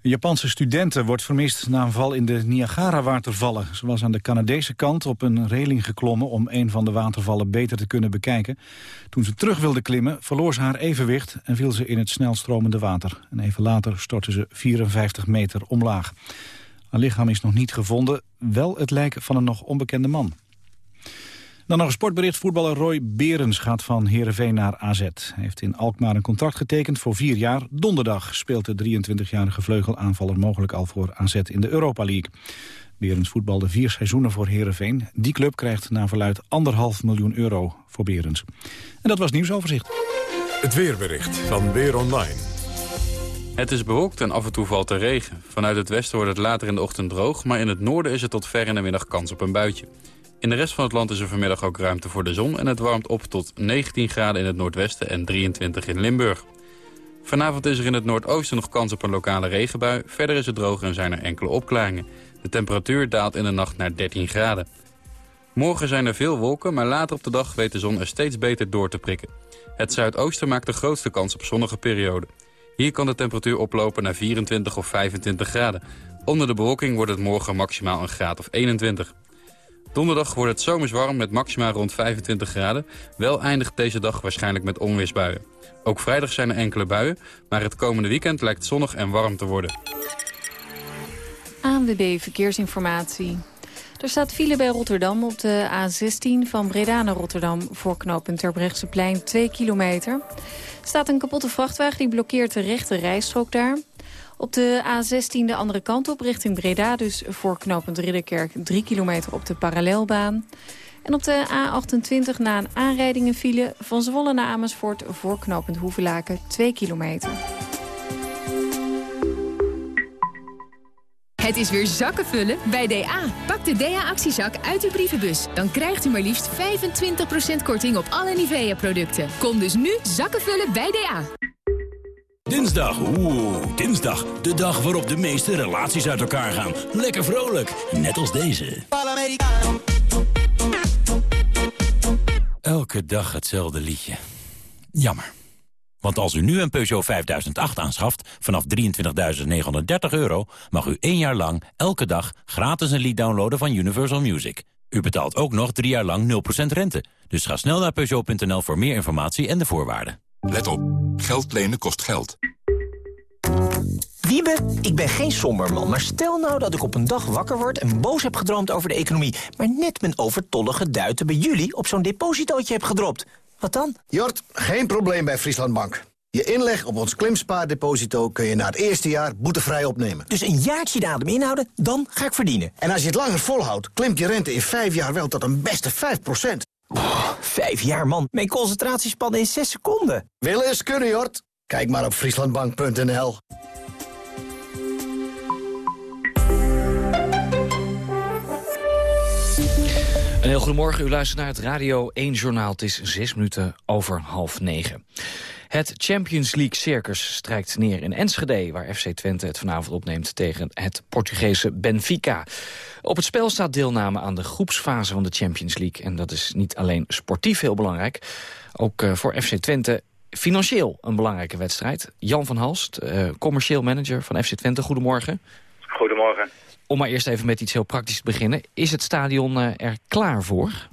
S2: Een Japanse studenten wordt vermist na een val in de Niagara-watervallen. Ze was aan de Canadese kant op een reling geklommen om een van de watervallen beter te kunnen bekijken. Toen ze terug wilde klimmen verloor ze haar evenwicht en viel ze in het snelstromende water. En even later stortte ze 54 meter omlaag. Haar lichaam is nog niet gevonden, wel het lijk van een nog onbekende man. Dan nog een sportbericht. Voetballer Roy Berens gaat van Heerenveen naar AZ. Hij heeft in Alkmaar een contract getekend voor vier jaar. Donderdag speelt de 23-jarige vleugelaanvaller mogelijk al voor AZ in de Europa League. Berens voetbalde vier seizoenen voor Heerenveen. Die club krijgt na verluid anderhalf miljoen euro voor Berens. En dat was nieuwsoverzicht.
S1: Het weerbericht van Weer Online.
S20: Het is bewolkt en af en toe valt er regen. Vanuit het westen wordt het later in de ochtend droog... maar in het noorden is het tot ver in de middag kans op een buitje. In de rest van het land is er vanmiddag ook ruimte voor de zon... en het warmt op tot 19 graden in het noordwesten en 23 in Limburg. Vanavond is er in het noordoosten nog kans op een lokale regenbui. Verder is het droog en zijn er enkele opklaringen. De temperatuur daalt in de nacht naar 13 graden. Morgen zijn er veel wolken, maar later op de dag weet de zon er steeds beter door te prikken. Het zuidoosten maakt de grootste kans op zonnige perioden. Hier kan de temperatuur oplopen naar 24 of 25 graden. Onder de bewolking wordt het morgen maximaal een graad of 21. Donderdag wordt het zomers warm met maxima rond 25 graden. Wel eindigt deze dag waarschijnlijk met onweersbuien. Ook vrijdag zijn er enkele buien, maar het komende weekend lijkt zonnig en warm te worden.
S3: ANWB Verkeersinformatie. Er staat file bij Rotterdam op de A16 van Breda naar Rotterdam... voor knooppunt Terbrechtseplein 2 kilometer. Er staat een kapotte vrachtwagen die blokkeert de rechte rijstrook daar. Op de A16 de andere kant op richting Breda... dus voor knooppunt Ridderkerk 3 kilometer op de parallelbaan. En op de A28 na een aanrijding file van Zwolle naar Amersfoort... voor knooppunt Hoevelaken 2 kilometer.
S21: Het is weer zakken vullen bij DA. Pak de DA-actiezak uit uw brievenbus. Dan krijgt u maar liefst 25% korting op alle Nivea-producten. Kom dus nu zakken vullen bij DA.
S22: Dinsdag, oeh, dinsdag. De dag waarop de meeste relaties uit elkaar gaan. Lekker vrolijk, net als deze. Elke dag hetzelfde liedje. Jammer. Want als u nu een Peugeot 5008 aanschaft vanaf 23.930 euro... mag u één jaar lang elke dag gratis een lied downloaden van Universal Music. U betaalt ook nog drie jaar lang 0% rente. Dus ga snel naar Peugeot.nl voor meer informatie en de voorwaarden.
S23: Let op, geld lenen kost geld.
S24: Wiebe, ik ben geen somberman, maar stel nou dat ik op een dag wakker word... en boos heb gedroomd over de economie... maar net mijn overtollige duiten bij jullie op zo'n depositootje heb gedropt. Wat dan?
S25: Jort, geen probleem bij Frieslandbank. Je inleg op ons klimspaardeposito kun je na het eerste jaar boetevrij opnemen.
S24: Dus een jaartje de adem inhouden, dan ga ik verdienen.
S25: En als je het langer volhoudt, klimt je rente in vijf jaar wel tot een beste 5
S24: vijf jaar, man. Mijn concentratiespannen in zes seconden.
S25: Willen is kunnen, Jort. Kijk maar op frieslandbank.nl.
S4: Een heel goedemorgen, u luistert naar het Radio 1 Journaal. Het is zes minuten over half negen. Het Champions League Circus strijkt neer in Enschede... waar FC Twente het vanavond opneemt tegen het Portugese Benfica. Op het spel staat deelname aan de groepsfase van de Champions League. En dat is niet alleen sportief heel belangrijk. Ook uh, voor FC Twente financieel een belangrijke wedstrijd. Jan van Halst, uh, commercieel manager van FC Twente. Goedemorgen.
S26: Goedemorgen.
S4: Om maar eerst even met iets heel praktisch te beginnen. Is het stadion uh, er klaar voor?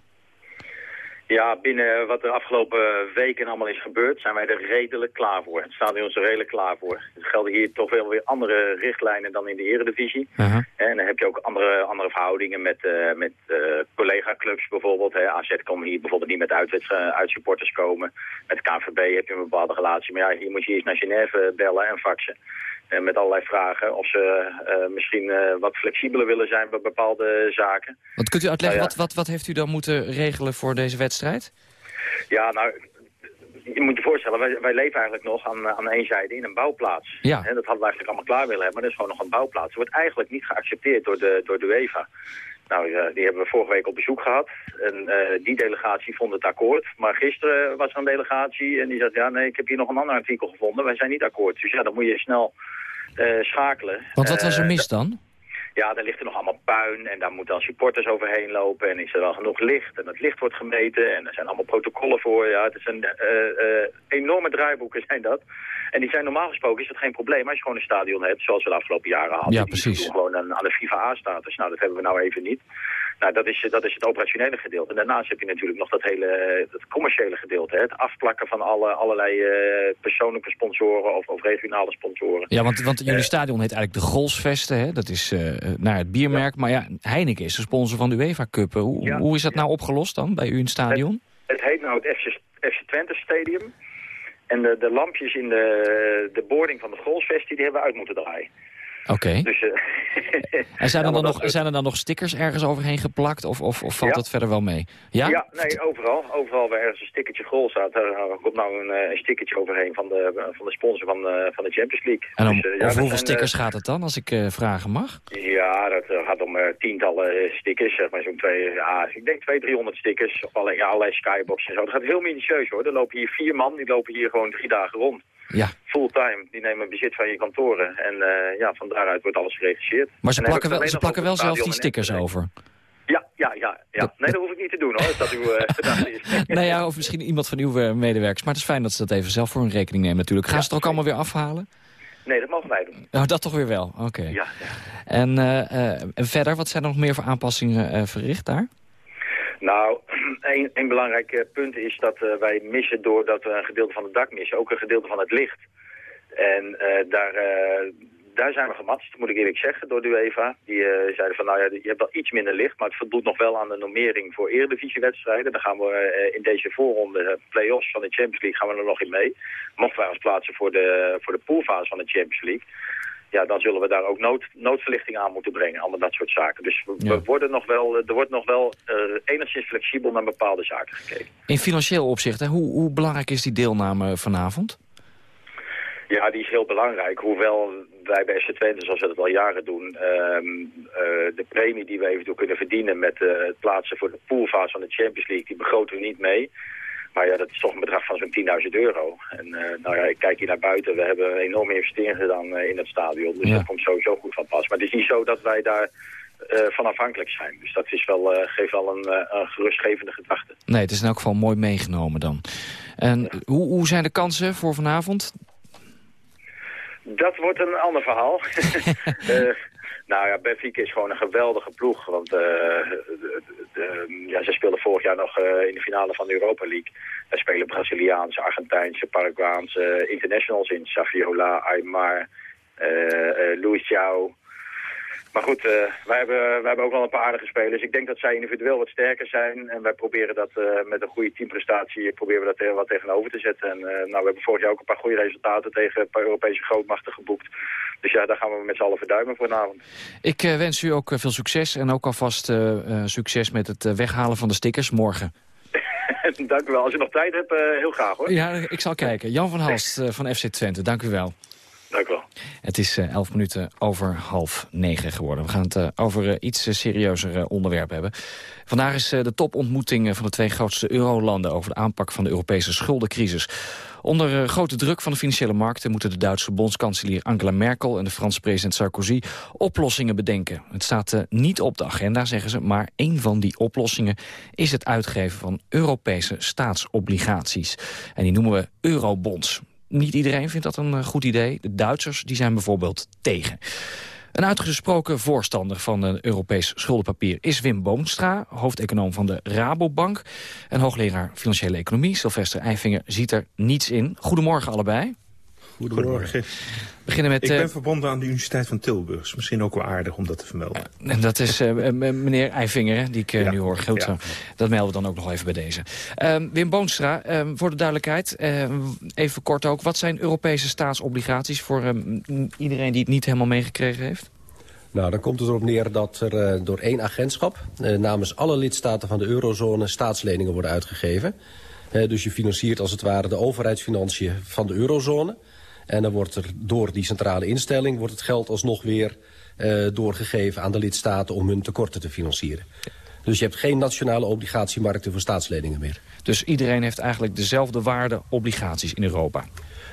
S26: Ja, binnen wat er afgelopen weken allemaal is gebeurd, zijn wij er redelijk klaar voor. Het stadion is er redelijk klaar voor. Er gelden hier toch wel weer andere richtlijnen dan in de eredivisie. Uh -huh. En dan heb je ook andere, andere verhoudingen met, uh, met uh, collega-clubs bijvoorbeeld. Hè. AZ kan hier bijvoorbeeld niet met uitsupporters komen. Met KVB heb je een bepaalde relatie. Maar ja, hier moet je eerst naar Genève bellen en faxen. En met allerlei vragen of ze uh, misschien uh, wat flexibeler willen zijn bij bepaalde zaken.
S4: Wat kunt u uitleggen, nou ja. wat, wat, wat heeft u dan moeten regelen voor deze wedstrijd?
S26: Ja, nou, je moet je voorstellen, wij, wij leven eigenlijk nog aan, aan één zijde in een bouwplaats.
S4: Ja.
S26: Dat hadden we eigenlijk allemaal klaar willen hebben, maar dat is gewoon nog een bouwplaats. Het wordt eigenlijk niet geaccepteerd door de, door de UEFA. Nou, die hebben we vorige week op bezoek gehad. En uh, die delegatie vond het akkoord. Maar gisteren was er een delegatie en die zei... ja, nee, ik heb hier nog een ander artikel gevonden. Wij zijn niet akkoord. Dus ja, dan moet je snel uh, schakelen.
S4: Want wat was er mis dan?
S26: Ja, daar ligt er nog allemaal puin en daar moeten dan supporters overheen lopen. En is er wel genoeg licht en het licht wordt gemeten. En er zijn allemaal protocollen voor. Ja, het is een enorme draaiboeken zijn dat. En die zijn normaal gesproken is dat geen probleem als je gewoon een stadion hebt, zoals we de afgelopen jaren hadden.
S4: Ja,
S26: die
S4: precies.
S26: gewoon aan, aan de FIFA A-status. Nou, dat hebben we nou even niet. Nou, dat is, dat is het operationele gedeelte. En daarnaast heb je natuurlijk nog dat hele dat commerciële gedeelte. Hè? Het afplakken van alle, allerlei uh, persoonlijke sponsoren of, of regionale sponsoren.
S4: Ja, want, want jullie uh, stadion heet eigenlijk de Golsvesten. Hè? Dat is uh, naar het biermerk. Ja. Maar ja, Heineken is de sponsor van de UEFA Cup. Hoe, ja. hoe is dat nou opgelost dan bij u in het stadion?
S26: Het, het heet nou het FC, FC Twente Stadium. En de, de lampjes in de, de boarding van de Golsvestie, die hebben we uit moeten draaien.
S4: Oké. Okay.
S26: Dus, uh,
S4: en zijn er, dan nog, zijn er dan nog stickers ergens overheen geplakt of, of, of valt
S26: ja.
S4: dat verder wel mee? Ja,
S26: ja nee, overal. Overal waar ergens een stickertje gol staat, daar komt nou een, een stickertje overheen van de, van de sponsor van de, van de Champions League.
S4: En om, dus, uh, ja, over hoeveel stickers gaat het dan, als ik uh, vragen mag?
S26: Ja, dat gaat om tientallen stickers, zeg maar zo'n twee, ja, ik denk twee, driehonderd stickers, of allerlei, ja, allerlei skyboxen en zo. Dat gaat heel minutieus hoor. Er lopen hier vier man, die lopen hier gewoon drie dagen rond.
S4: Ja.
S26: Fulltime. Die nemen bezit van je kantoren. En uh, ja, van daaruit wordt alles geregisseerd.
S4: Maar ze plakken wel, ze plakken wel zelf die stickers over?
S26: Ja, ja, Ja, ja. Nee, dat hoef ik niet te doen hoor, als dat uw uh, gedachte is.
S4: nou ja, of misschien iemand van uw medewerkers. Maar het is fijn dat ze dat even zelf voor hun rekening nemen natuurlijk. Gaan ze het ook allemaal weer afhalen?
S26: Nee, dat mogen wij doen.
S4: Oh, dat toch weer wel, oké.
S26: Ja, ja.
S4: En, en verder, wat zijn er nog meer voor aanpassingen verricht daar?
S26: Nou, een, een belangrijk punt is dat wij missen doordat we een gedeelte van het dak missen, ook een gedeelte van het licht. En uh, daar, uh, daar zijn we gematst, moet ik eerlijk zeggen, door de UEFA. Die uh, zeiden van, nou ja, je hebt wel iets minder licht, maar het voldoet nog wel aan de normering voor eredivisiewedstrijden. Dan gaan we in deze voorronde play-offs van de Champions League gaan we er nog in mee. Mochten wij ons plaatsen voor de, voor de poolfase van de Champions League ja, dan zullen we daar ook nood, noodverlichting aan moeten brengen. Allemaal dat soort zaken. Dus we, worden nog wel, er wordt nog wel uh, enigszins flexibel naar bepaalde zaken gekeken.
S4: In financieel opzicht, hè, hoe, hoe belangrijk is die deelname vanavond?
S26: Ja, die is heel belangrijk. Hoewel wij bij SC Twente, zoals we dat al jaren doen, um, uh, de premie die we eventueel kunnen verdienen met uh, het plaatsen voor de poolfase van de Champions League, die begroten we niet mee. Maar ja, dat is toch een bedrag van zo'n 10.000 euro. En uh, nou ja, ik kijk hier naar buiten. We hebben een enorme investering gedaan in het stadion. Dus ja. dat komt sowieso goed van pas. Maar het is niet zo dat wij daar uh, van afhankelijk zijn. Dus dat is wel, geeft wel een, een, gerustgevende gedachte.
S4: Nee, het is in elk geval mooi meegenomen dan. En ja. hoe, hoe zijn de kansen voor vanavond?
S26: Dat wordt een ander verhaal. uh, nou ja, Benfica is gewoon een geweldige ploeg. Want uh, de, de, ja, ze speelden vorig jaar nog uh, in de finale van de Europa League. Daar spelen Braziliaanse, Argentijnse, Paraguaanse internationals in. Saviola, Aymar, Luis Jou. Maar goed, uh, wij, hebben, wij hebben ook wel een paar aardige spelers. Ik denk dat zij individueel wat sterker zijn. En wij proberen dat uh, met een goede teamprestatie proberen we dat er wat tegenover te zetten. En uh, nou, we hebben vorig jaar ook een paar goede resultaten tegen een paar Europese grootmachten geboekt. Dus ja, daar gaan we met z'n allen verduimen vanavond.
S4: Ik wens u ook veel succes en ook alvast succes met het weghalen van de stickers morgen.
S26: dank u wel. Als u nog tijd hebt, heel graag hoor.
S4: Ja, ik zal kijken. Jan van Halst van FC Twente, dank u wel. Het is uh, elf minuten over half negen geworden. We gaan het uh, over uh, iets serieuzer onderwerp hebben. Vandaag is de topontmoeting van de twee grootste eurolanden... over de aanpak van de Europese schuldencrisis. Onder grote druk van de financiële markten... moeten de Duitse bondskanselier Angela Merkel... en de Franse president Sarkozy oplossingen bedenken. Het staat niet op de agenda, zeggen ze... maar een van die oplossingen is het uitgeven van Europese staatsobligaties. En die noemen we eurobonds. Niet iedereen vindt dat een goed idee. De Duitsers die zijn bijvoorbeeld tegen. Een uitgesproken voorstander van een Europees schuldenpapier is Wim Boomstra, hoofdeconoom van de Rabobank. En hoogleraar financiële economie, Sylvester Eifinger, ziet er niets in. Goedemorgen allebei.
S27: Goedemorgen.
S4: Beginnen met,
S27: ik ben uh, verbonden aan de Universiteit van Tilburg. Is misschien ook wel aardig om dat te vermelden.
S4: Uh, en dat is uh, meneer Eifinger, die ik ja. nu hoor. Goed, ja. Dat melden we dan ook nog even bij deze. Ehm, Wim Boonstra, ehm, voor de duidelijkheid, ehm, even kort ook. Wat zijn Europese staatsobligaties voor iedereen die het niet helemaal meegekregen heeft?
S28: Nou, dan komt het erop neer dat er uh, door één agentschap... Uh, namens alle lidstaten van de eurozone staatsleningen worden uitgegeven. Uh, dus je financiert als het ware de overheidsfinanciën van de eurozone. En dan wordt er door die centrale instelling... wordt het geld alsnog weer doorgegeven aan de lidstaten... om hun tekorten te financieren. Dus je hebt geen nationale obligatiemarkten voor staatsleningen meer.
S4: Dus iedereen heeft eigenlijk dezelfde waarde obligaties in Europa?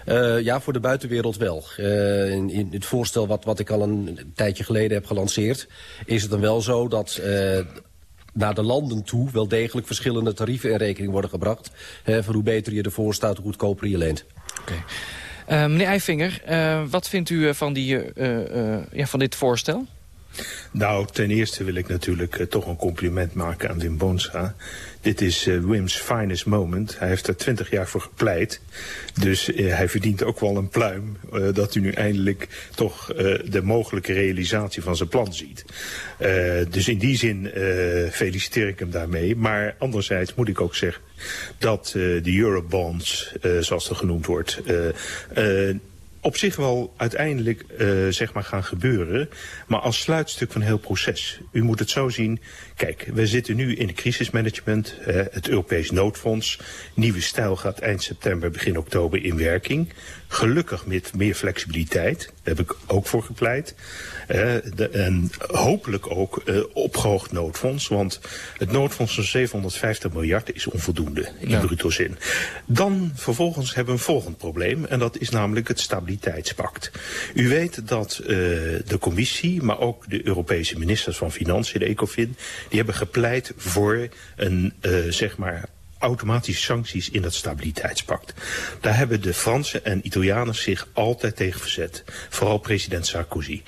S28: Uh, ja, voor de buitenwereld wel. Uh, in, in, het voorstel wat, wat ik al een tijdje geleden heb gelanceerd... is het dan wel zo dat naar de landen toe... wel degelijk verschillende tarieven in rekening worden gebracht. voor hoe beter je ervoor staat, hoe goedkoper je leent.
S4: Oké. Okay. Meneer Eifinger, wat vindt u van, die, ja, van dit voorstel?
S27: Nou, ten eerste wil ik natuurlijk uh, toch een compliment maken aan Wim Boonstra. Dit is uh, Wim's finest moment. Hij heeft er twintig jaar voor gepleit. Dus uh, hij verdient ook wel een pluim dat u nu eindelijk toch de mogelijke realisatie van zijn plan ziet. dus in die zin feliciteer ik hem daarmee. Maar anderzijds moet ik ook zeggen dat de Eurobonds, zoals dat genoemd wordt op zich wel uiteindelijk uh, zeg maar gaan gebeuren. Maar als sluitstuk van een heel proces. U moet het zo zien. Kijk, we zitten nu in de crisismanagement. Het Europees noodfonds. Nieuwe stijl gaat eind september, begin oktober in werking. Gelukkig met meer flexibiliteit. Daar heb ik ook voor gepleit. De, en hopelijk ook uh, opgehoogd noodfonds. Want het noodfonds van 750 miljard is onvoldoende in ja. bruto zin. Dan vervolgens hebben we een volgend probleem. En dat is namelijk het stabiliteitspact stabiliteitspact. U weet dat uh, de commissie, maar ook de Europese ministers van Financiën, de ECOFIN, die hebben gepleit voor een, uh, zeg maar, automatische sancties in dat stabiliteitspact. Daar hebben de Fransen en Italianen zich altijd tegen verzet. Vooral president Sarkozy.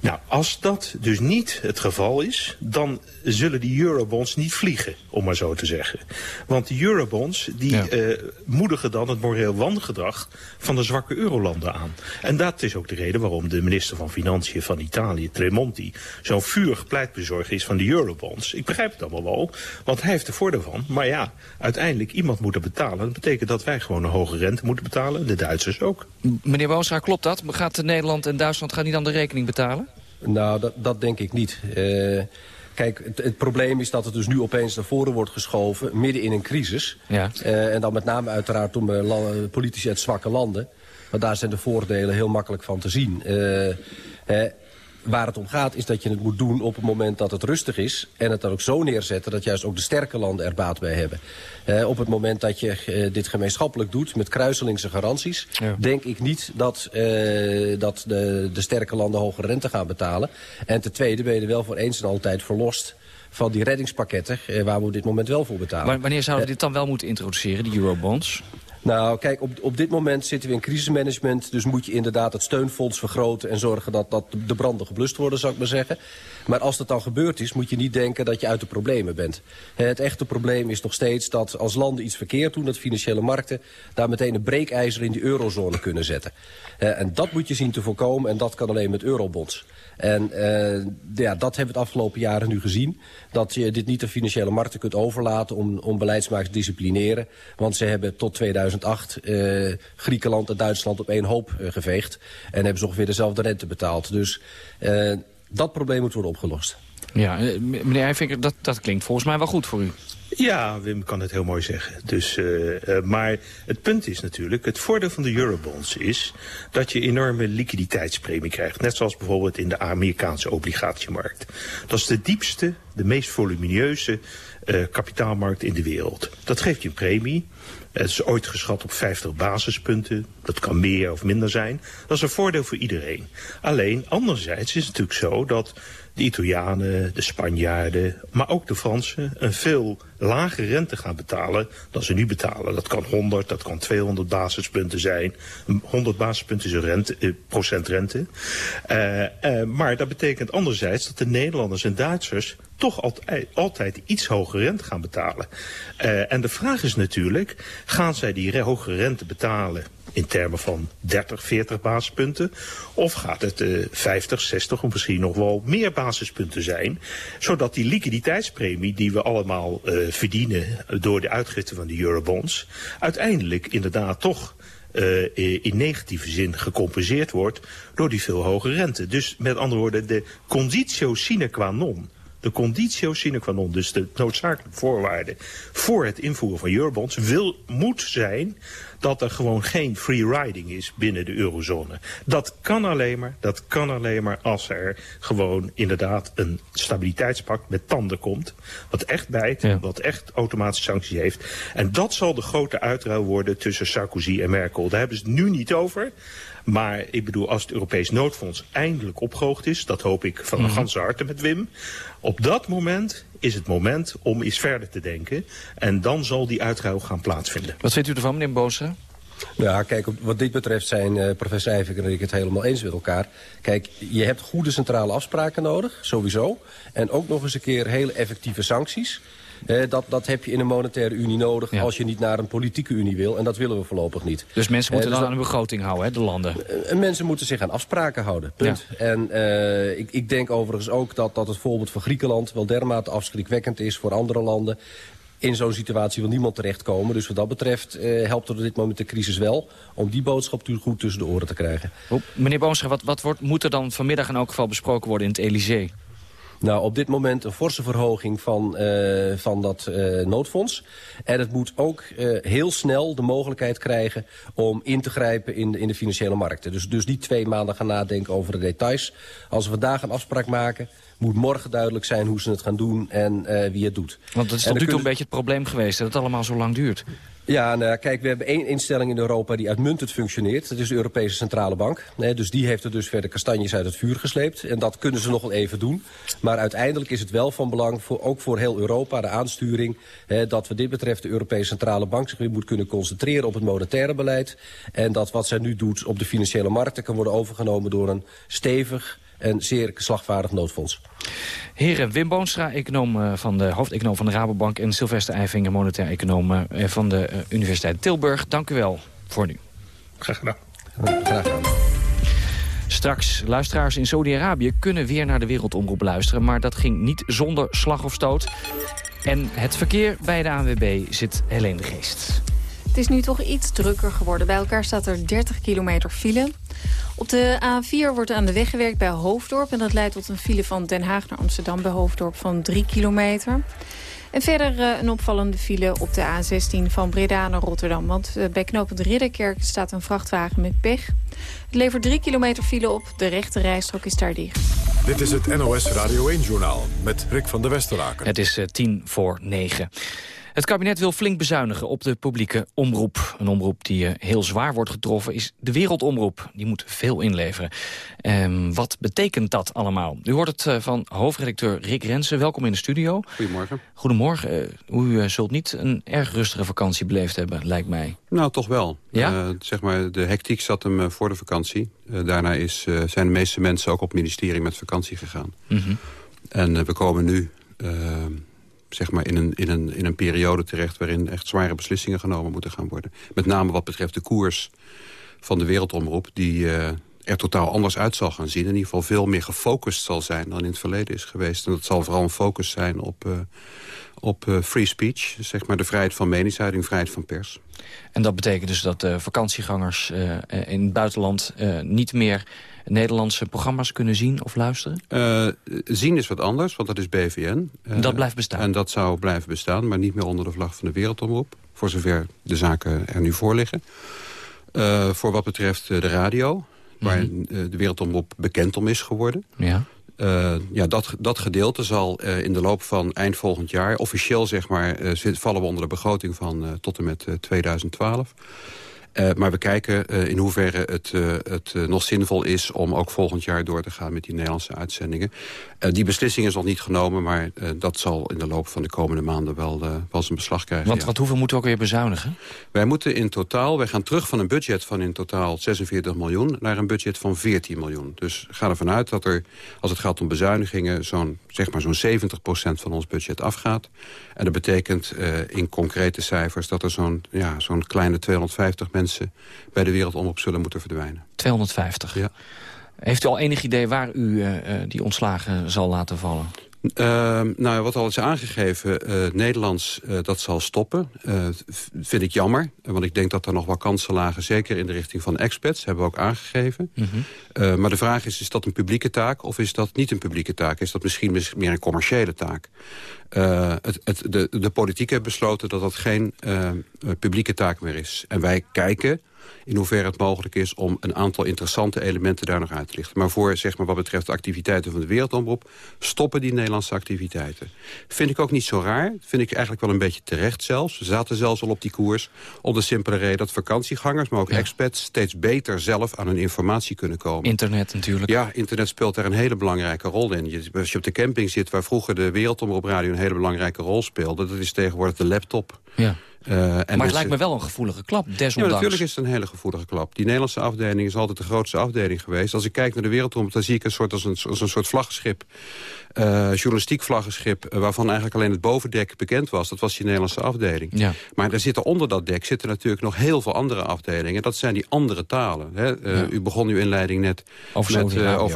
S27: Nou, als dat dus niet het geval is, dan zullen die eurobonds niet vliegen, om maar zo te zeggen. Want die eurobonds, die ja. uh, moedigen dan het moreel wangedrag van de zwakke eurolanden aan. En dat is ook de reden waarom de minister van Financiën van Italië, Tremonti, zo'n vurig pleitbezorger is van de eurobonds. Ik begrijp het allemaal wel, want hij heeft er voordeel van. Maar ja, uiteindelijk iemand moet er betalen. Dat betekent dat wij gewoon een hoge rente moeten betalen, de Duitsers ook.
S4: Meneer Boonstra, klopt dat? Gaat Nederland en Duitsland gaan niet dan de rekening betalen?
S28: Nou, dat, dat denk ik niet. Uh, kijk, het, het, probleem is dat het dus nu opeens naar voren wordt geschoven... midden in een crisis. Ja. Uh, en dan met name uiteraard om uh, politici uit zwakke landen. Want daar zijn de voordelen heel makkelijk van te zien. Waar het om gaat is dat je het moet doen op het moment dat het rustig is... en het dan ook zo neerzetten dat juist ook de sterke landen er baat bij hebben. Uh, op het moment dat je uh, dit gemeenschappelijk doet met kruiselingse garanties... Ja. denk ik niet dat, uh, dat de, de sterke landen hogere rente gaan betalen. En ten tweede ben je er wel voor eens en altijd verlost van die reddingspakketten waar we op dit moment wel voor betalen.
S4: Maar wanneer zouden we dit dan wel moeten introduceren, die eurobonds?
S28: Nou, kijk, op, op dit moment zitten we in crisismanagement. Dus moet je inderdaad het steunfonds vergroten... en zorgen dat, dat de branden geblust worden, zou ik maar zeggen. Maar als dat dan gebeurd is, moet je niet denken dat je uit de problemen bent. Het echte probleem is nog steeds dat als landen iets verkeerd doen... dat financiële markten daar meteen een breekijzer in die eurozone kunnen zetten. En dat moet je zien te voorkomen en dat kan alleen met eurobonds. En uh, ja, dat hebben we het afgelopen jaren nu gezien. Dat je dit niet de financiële markten kunt overlaten om, om beleidsmakers te disciplineren. Want ze hebben tot 2008 uh, Griekenland en Duitsland op één hoop uh, geveegd. En hebben ze ongeveer dezelfde rente betaald. Dus dat probleem moet worden opgelost.
S4: Ja, meneer Eifinker, dat, dat klinkt volgens mij wel goed voor u.
S27: Ja, Wim kan het heel mooi zeggen. Dus, uh, uh, maar het punt is natuurlijk, het voordeel van de eurobonds is dat je enorme liquiditeitspremie krijgt. Net zoals bijvoorbeeld in de Amerikaanse obligatiemarkt. Dat is de diepste, de meest volumineuze uh, kapitaalmarkt in de wereld. Dat geeft je een premie. Het is ooit geschat op 50 basispunten. Dat kan meer of minder zijn. Dat is een voordeel voor iedereen. Alleen, anderzijds is het natuurlijk zo dat de Italianen, de Spanjaarden, maar ook de Fransen een veel lagere rente gaan betalen dan ze nu betalen. Dat kan 100, dat kan 200 basispunten zijn. 100 basispunten is een rente, eh, procent. Uh, uh, maar dat betekent anderzijds dat de Nederlanders en Duitsers toch altijd, altijd iets hogere rente gaan betalen. Uh, en de vraag is natuurlijk, gaan zij die hogere rente betalen in termen van 30, 40 basispunten? Of gaat het uh, 50, 60 of misschien nog wel meer basispunten zijn? Zodat die liquiditeitspremie die we allemaal uh, verdienen door de uitgifte van de eurobonds... uiteindelijk inderdaad toch uh, in negatieve zin gecompenseerd wordt door die veel hogere rente. Dus met andere woorden, de conditio sine qua non de conditio sine qua non, dus de noodzakelijke voorwaarde voor het invoeren van eurobonds, wil, moet zijn dat er gewoon geen free riding is binnen de eurozone. Dat kan alleen maar, dat kan alleen maar als er gewoon inderdaad een stabiliteitspact met tanden komt. Wat echt bijt, ja. wat echt automatische sancties heeft. En dat zal de grote uitruil worden tussen Sarkozy en Merkel. Daar hebben ze het nu niet over. Maar ik bedoel, als het Europees noodfonds eindelijk opgehoogd is... dat hoop ik van mm -hmm. ganse harte met Wim... op dat moment is het moment om eens verder te denken. En dan zal die uitruil gaan plaatsvinden.
S4: Wat vindt u ervan, meneer Boostra?
S28: Ja, kijk, wat dit betreft zijn uh, professor Eivik en ik het helemaal eens met elkaar. Kijk, je hebt goede centrale afspraken nodig, sowieso. En ook nog eens een keer hele effectieve sancties. Uh, dat, dat heb je in een monetaire unie nodig ja. als je niet naar een politieke unie wil. En dat willen we voorlopig niet.
S4: Dus mensen moeten uh, dus dan aan een begroting houden, hè, de landen?
S28: Uh, mensen moeten zich aan afspraken houden, punt. Ja. En ik, ik denk overigens ook dat, dat het voorbeeld van Griekenland... wel dermate afschrikwekkend is voor andere landen in zo'n situatie wil niemand terechtkomen. Dus wat dat betreft helpt er op dit moment de crisis wel... om die boodschap goed tussen de oren te krijgen.
S4: Meneer Boonstra, wat, wat wordt, moet er dan vanmiddag in elk geval besproken worden in het Elysée?
S28: Nou, op dit moment een forse verhoging van, uh, van dat uh, noodfonds. En het moet ook uh, heel snel de mogelijkheid krijgen om in te grijpen in de, in de financiële markten. Dus, dus niet twee maanden gaan nadenken over de details. Als we vandaag een afspraak maken, moet morgen duidelijk zijn hoe ze het gaan doen en wie het doet.
S4: Want dat is tot nu toe een beetje het probleem geweest, dat het allemaal zo lang duurt.
S28: Ja, nou, kijk, we hebben één instelling in Europa die uitmuntend functioneert. Dat is de Europese Centrale Bank. Dus die heeft er dus verder kastanjes uit het vuur gesleept. En dat kunnen ze nog wel even doen. Maar uiteindelijk is het wel van belang, voor, ook voor heel Europa, de aansturing... Hè, dat we dit betreft de Europese Centrale Bank zich weer moet kunnen concentreren op het monetaire beleid. En dat wat zij nu doet op de financiële markten kan worden overgenomen door een stevig en zeer slagvaardig noodfonds.
S4: Heren Wim Boonstra, econoom eh, van de, hoofdeconoom van de Rabobank... en Sylvester Eifinger, monetair econoom eh, van de eh, Universiteit Tilburg. Dank u wel voor nu.
S27: Graag gedaan.
S28: Graag gedaan.
S4: Straks, luisteraars in Saudi-Arabië kunnen weer naar de wereldomroep luisteren... maar dat ging niet zonder slag of stoot. En het verkeer bij de ANWB zit Helene de Geest.
S3: Het is nu toch iets drukker geworden. Bij elkaar staat er 30 kilometer file. Op de A4 wordt aan de weg gewerkt bij Hoofddorp. En dat leidt tot een file van Den Haag naar Amsterdam bij Hoofddorp van 3 kilometer. En verder uh, een opvallende file op de A16 van Breda naar Rotterdam. Want uh, bij knooppunt Ridderkerk staat een vrachtwagen met pech. Het levert 3 kilometer file op. De rechte rijstrook is daar dicht.
S1: Dit is het NOS Radio 1-journaal met Rick van der Westerlaken.
S4: Het is uh, tien voor negen. Het kabinet wil flink bezuinigen op de publieke omroep. Een omroep die heel zwaar wordt getroffen is de wereldomroep. Die moet veel inleveren. Um, wat betekent dat allemaal? U hoort het uh, van hoofdredacteur Rick Rensen. Welkom in de studio.
S29: Goedemorgen.
S4: Goedemorgen. Uh, u zult niet een erg rustige vakantie beleefd hebben, lijkt mij.
S29: Nou, toch wel.
S4: Ja?
S29: Uh, zeg maar, de hectiek zat hem voor de vakantie. daarna is, zijn de meeste mensen ook op het ministerie met vakantie gegaan.
S4: Mm -hmm.
S29: En we komen nu zeg maar in, een, in, een, in een periode terecht... waarin echt zware beslissingen genomen moeten gaan worden. Met name wat betreft de koers van de wereldomroep... die uh, er totaal anders uit zal gaan zien. In ieder geval veel meer gefocust zal zijn dan in het verleden is geweest. En dat zal vooral een focus zijn op, uh, op uh, free speech. Zeg maar de vrijheid van meningsuiting, vrijheid van pers.
S4: En dat betekent dus dat vakantiegangers in het buitenland niet meer Nederlandse programma's kunnen zien of luisteren?
S29: Uh, zien is wat anders, want dat is BVN.
S4: Uh, dat blijft bestaan?
S29: En dat zou blijven bestaan, maar niet meer onder de vlag van de Wereldomroep. Voor zover de zaken er nu voor liggen. Uh, voor wat betreft de radio, waar mm -hmm. de Wereldomroep bekend om is geworden.
S4: Ja.
S29: Uh, ja, dat, dat gedeelte zal uh, in de loop van eind volgend jaar... officieel zeg maar, uh, vallen we onder de begroting van tot en met 2012... Uh, maar we kijken uh, in hoeverre het, uh, het nog zinvol is... om ook volgend jaar door te gaan met die Nederlandse uitzendingen. die beslissing is nog niet genomen... maar dat zal in de loop van de komende maanden wel, wel zijn beslag krijgen.
S4: Want
S29: ja.
S4: wat hoeveel moeten we ook weer bezuinigen?
S29: Wij moeten in totaal... Wij gaan terug van een budget van in totaal 46 miljoen... naar een budget van 14 miljoen. Dus ga ervan uit dat er, als het gaat om bezuinigingen... zo'n zeg maar zo'n 70% van ons budget afgaat. En dat betekent in concrete cijfers... dat er zo'n ja, zo'n kleine 250 mensen bij de wereldomroep zullen moeten verdwijnen.
S4: 250?
S29: Ja.
S4: Heeft u al enig idee waar u uh, die ontslagen zal laten vallen?
S29: Uh, nou, wat al is aangegeven, uh, Nederlands, uh, dat zal stoppen. vind ik jammer, want ik denk dat er nog wel kansen lagen... zeker in de richting van expats, hebben we ook aangegeven.
S4: Mm -hmm.
S29: maar de vraag is, is dat een publieke taak of is dat niet een publieke taak? Is dat misschien meer een commerciële taak? Het, het, de, de politiek heeft besloten dat dat geen publieke taak meer is. En wij kijken in hoeverre het mogelijk is om een aantal interessante elementen daar nog uit te lichten. Maar voor, zeg maar, wat betreft de activiteiten van de Wereldomroep... stoppen die Nederlandse activiteiten. Vind ik ook niet zo raar. Vind ik eigenlijk wel een beetje terecht zelfs. We zaten zelfs al op die koers. Om de simpele reden dat vakantiegangers, maar ook ja. expats... steeds beter zelf aan hun informatie kunnen komen.
S4: Internet natuurlijk.
S29: Ja, internet speelt daar een hele belangrijke rol in. Je, als je op de camping zit waar vroeger de Wereldomroep Radio... een hele belangrijke rol speelde, dat is tegenwoordig de laptop.
S4: Ja.
S29: Uh, en
S4: maar het
S29: mensen...
S4: lijkt me wel een gevoelige klap, desondanks.
S29: Ja, natuurlijk is het een hele gevoelige klap. Die Nederlandse afdeling is altijd de grootste afdeling geweest. Als ik kijk naar de wereldrom, dan zie ik een soort als een, als een soort vlaggenschip. Uh, journalistiek vlaggenschip, uh, waarvan eigenlijk alleen het bovendek bekend was. Dat was die Nederlandse afdeling.
S4: Ja.
S29: Maar er zitten onder dat dek zitten natuurlijk nog heel veel andere afdelingen. Dat zijn die andere talen. Hè? Ja. U begon uw inleiding net over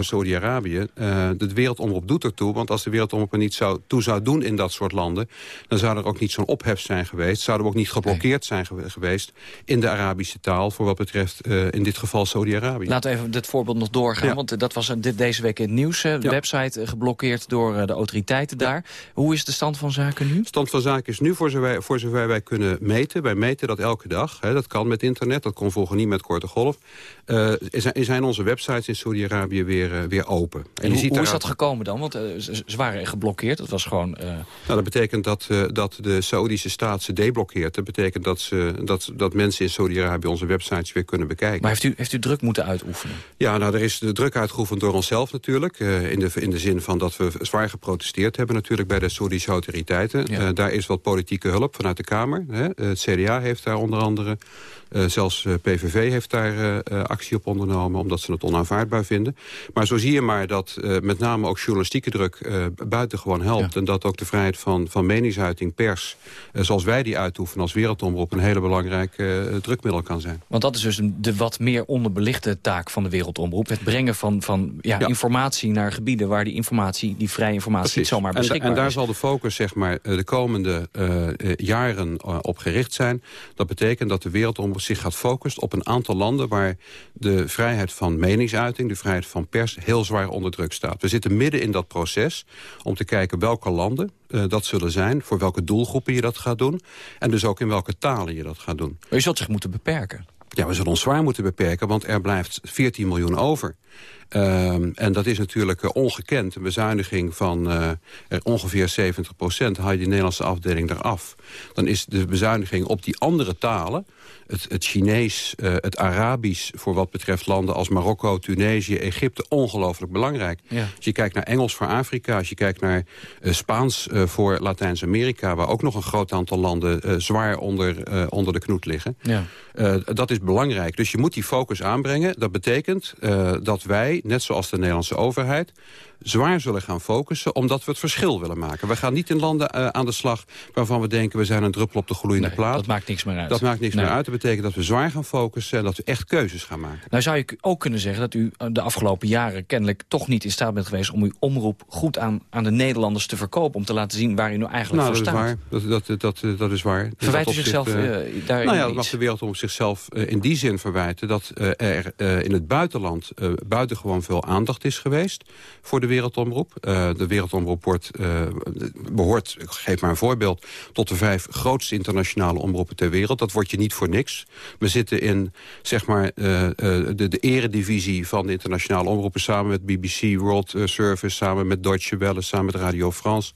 S29: Saudi-Arabië. Saudi de wereldomroep doet ertoe, want als de wereldomroep er niet zou, toe zou doen in dat soort landen... dan zou er ook niet zo'n ophef zijn geweest. Zouden we ook niet geblokkeerd nee. zijn geweest in de Arabische taal... voor wat betreft in dit geval Saudi-Arabië.
S4: Laten we even dit voorbeeld nog doorgaan, ja. want dat was dit, deze week in het nieuws. De ja. website geblokkeerd door de autoriteiten daar. Hoe is de stand van zaken nu?
S29: De stand van zaken is nu, voor zover, voor zover wij kunnen meten... wij meten dat elke dag, hè, dat kan met internet... dat kon vroeger niet met korte golf... Uh, zijn onze websites in Saudi-Arabië weer, uh, weer open.
S4: En, en hoe, ziet hoe is dat gekomen dan? Want ze, waren geblokkeerd, dat was gewoon...
S29: Nou, dat betekent dat, dat de Saoedische staat geprotesteerd. Dat betekent dat, ze, dat, dat mensen in Saudi-Arabië onze websites weer kunnen bekijken.
S4: Maar heeft u, heeft u druk moeten uitoefenen?
S29: Ja, nou, er is de druk uitgeoefend door onszelf natuurlijk. Uh, in, de, in de zin van dat we zwaar geprotesteerd hebben natuurlijk bij de Saoedische autoriteiten. Ja. Uh, daar is wat politieke hulp vanuit de Kamer. Hè. Het CDA heeft daar onder andere uh, zelfs PVV heeft daar actie op ondernomen... omdat ze het onaanvaardbaar vinden. Maar zo zie je maar dat met name ook journalistieke druk buitengewoon helpt... Ja. en dat ook de vrijheid van, van meningsuiting, pers... zoals wij die uitoefenen als wereldomroep... een hele belangrijk drukmiddel kan zijn.
S4: Want dat is dus de wat meer onderbelichte taak van de wereldomroep. Het brengen van, van ja, ja. informatie naar gebieden... waar die informatie, die vrije informatie Precies. niet zomaar beschikbaar
S29: en, en daar
S4: is.
S29: zal de focus zeg maar, de komende jaren op gericht zijn. Dat betekent dat de wereldomroep zich gaat focussen op een aantal landen... waar de vrijheid van meningsuiting, de vrijheid van pers... heel zwaar onder druk staat. We zitten midden in dat proces om te kijken welke landen uh, dat zullen zijn... voor welke doelgroepen je dat gaat doen... en dus ook in welke talen je dat gaat doen.
S4: Maar je zult zich moeten beperken.
S29: Ja, we zullen ons zwaar moeten beperken, want er blijft 14 miljoen over. Um, en dat is natuurlijk uh, ongekend. Een bezuiniging van uh, ongeveer 70 procent haal je die Nederlandse afdeling eraf. Dan is de bezuiniging op die andere talen het, het Chinees, uh, het Arabisch... voor wat betreft landen als Marokko, Tunesië, Egypte... ongelooflijk belangrijk. Ja. Als je kijkt naar Engels voor Afrika... als je kijkt naar uh, Spaans uh, voor Latijns-Amerika... waar ook nog een groot aantal landen zwaar onder, onder de knoet liggen. Ja. dat is belangrijk. Dus je moet die focus aanbrengen. Dat betekent dat wij, net zoals de Nederlandse overheid zwaar zullen gaan focussen... omdat we het verschil willen maken. We gaan niet in landen uh, aan de slag waarvan we denken... we zijn een druppel op de gloeiende
S4: nee,
S29: plaat.
S4: dat maakt niks meer uit.
S29: Dat maakt niks nee. meer uit. Dat betekent dat we zwaar gaan focussen... en dat we echt keuzes gaan maken.
S4: Nou zou je ook kunnen zeggen dat u de afgelopen jaren... kennelijk toch niet in staat bent geweest om uw omroep goed aan, aan de Nederlanders te verkopen... om te laten zien waar u nou eigenlijk
S29: nou,
S4: voor
S29: dat
S4: staat.
S29: Is waar. Dat, dat, dat, dat is waar.
S4: Verwijt u zichzelf uh, daarin
S29: Nou ja, dat mag de wereld om zichzelf uh, in die zin verwijten... dat er in het buitenland buitengewoon veel aandacht is geweest... voor de wereldomroep. De wereldomroep wordt, uh, behoort, ik geef maar een voorbeeld... tot de vijf grootste internationale omroepen ter wereld. Dat wordt je niet voor niks. We zitten in zeg maar, uh, de, de eredivisie van de internationale omroepen... samen met BBC World Service, samen met Deutsche Welle, samen met Radio France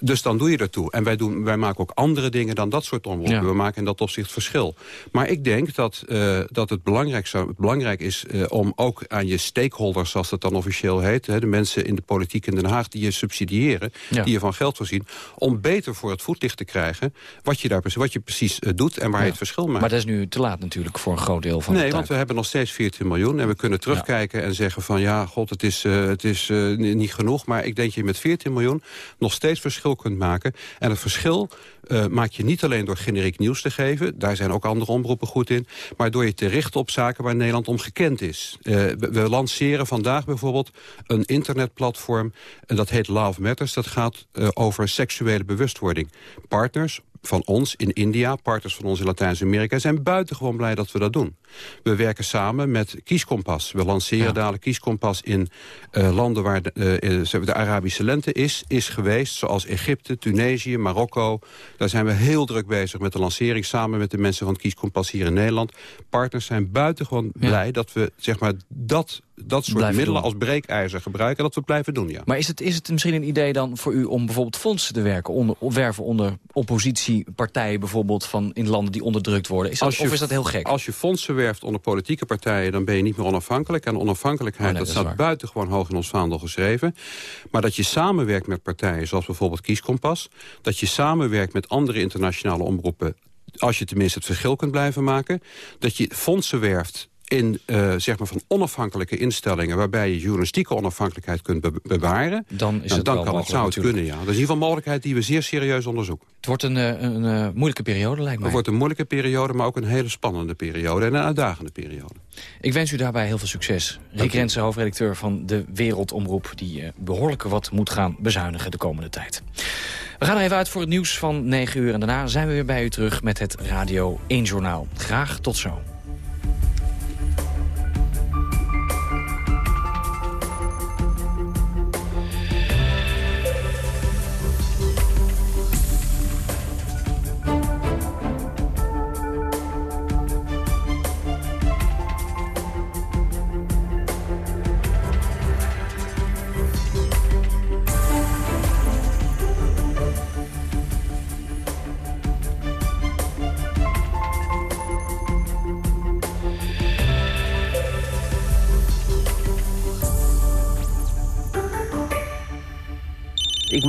S29: dus dan doe je ertoe. En wij, doen, wij maken ook andere dingen dan dat soort omroepen. Ja. We maken in dat opzicht verschil. Maar ik denk dat, uh, dat het belangrijk, zou, belangrijk is uh, om ook aan je stakeholders... zoals dat dan officieel heet, hè, de mensen in de politiek in Den Haag... die je subsidiëren, ja. die je van geld voorzien... om beter voor het voetlicht te krijgen wat je, daar, wat je precies uh, doet... en waar ja. je het verschil maakt.
S4: Maar dat is nu te laat natuurlijk voor een groot deel van
S29: Nee, want we hebben nog steeds 14 miljoen... en we kunnen terugkijken en zeggen van... ja, god, het is, het is niet genoeg... maar ik denk je met 14 miljoen nog steeds verschil kunt maken. En het verschil uh, maak je niet alleen door generiek nieuws te geven. Daar zijn ook andere omroepen goed in. Maar door je te richten op zaken waar Nederland om gekend is. Uh, we, lanceren vandaag bijvoorbeeld een internetplatform. En dat heet Love Matters. Dat gaat uh, over seksuele bewustwording. Partners, van ons in India, partners van ons in Latijns-Amerika... zijn buitengewoon blij dat we dat doen. We werken samen met Kieskompas. We lanceren ja. dadelijk Kieskompas in uh, landen waar de, uh, de, Arabische lente is, is geweest... zoals Egypte, Tunesië, Marokko. Daar zijn we heel druk bezig met de lancering... samen met de mensen van Kieskompas hier in Nederland. Partners zijn buitengewoon ja. blij dat we zeg maar, dat dat soort
S4: Blijven
S29: middelen
S4: doen.
S29: als breekijzer gebruiken... dat we blijven doen, ja.
S4: Maar is het, is het misschien een idee dan voor u om bijvoorbeeld fondsen te werken... Onder, werven onder oppositiepartijen bijvoorbeeld van in landen die onderdrukt worden? Is dat,
S29: je,
S4: of is dat heel gek?
S29: Als je fondsen werft onder politieke partijen... dan ben je niet meer onafhankelijk. En onafhankelijkheid,
S4: Oh, nee,
S29: dat staat buitengewoon hoog in ons vaandel geschreven. Maar dat je samenwerkt met partijen zoals bijvoorbeeld Kieskompas... dat je samenwerkt met andere internationale omroepen als je tenminste het verschil kunt blijven maken... dat je fondsen werft in uh, zeg maar van onafhankelijke instellingen... waarbij je journalistieke onafhankelijkheid kunt be bewaren...
S4: Dan, is
S29: nou,
S4: het
S29: dan
S4: wel
S29: kan het, zou het
S4: natuurlijk.
S29: kunnen, ja. Dat is in ieder geval een mogelijkheid die we zeer serieus onderzoeken.
S4: Het wordt een, een, een, een moeilijke periode, lijkt mij.
S29: Het wordt een moeilijke periode, maar ook een hele spannende periode... en een uitdagende periode.
S4: Ik wens u daarbij heel veel succes. Rick Rensen, hoofdredacteur van de Wereldomroep... die uh, behoorlijk wat moet gaan bezuinigen de komende tijd. We gaan er even uit voor het nieuws van 9 uur... en daarna zijn we weer bij u terug met het Radio 1 Journaal. Graag tot zo.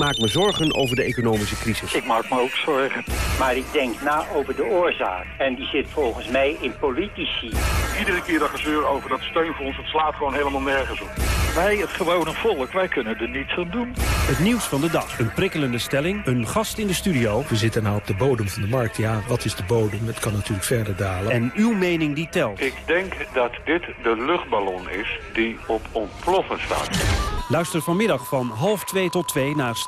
S30: Maak me zorgen over de economische crisis.
S31: Ik maak me ook zorgen.
S32: Maar ik denk na over de oorzaak. En die zit volgens mij in politici.
S31: Iedere keer dat gezeur over dat steunfonds, het slaat gewoon helemaal nergens op. Wij, het gewone volk, wij kunnen er niets aan doen.
S30: Het nieuws van de dag. Een prikkelende stelling. Een gast in de studio.
S33: We zitten nou op de bodem van de markt. Ja, wat is de bodem? Het kan natuurlijk verder dalen.
S30: En uw mening die telt.
S31: Ik denk dat dit de luchtballon is die op ontploffen staat.
S30: Luister vanmiddag van half 2 tot 2 naar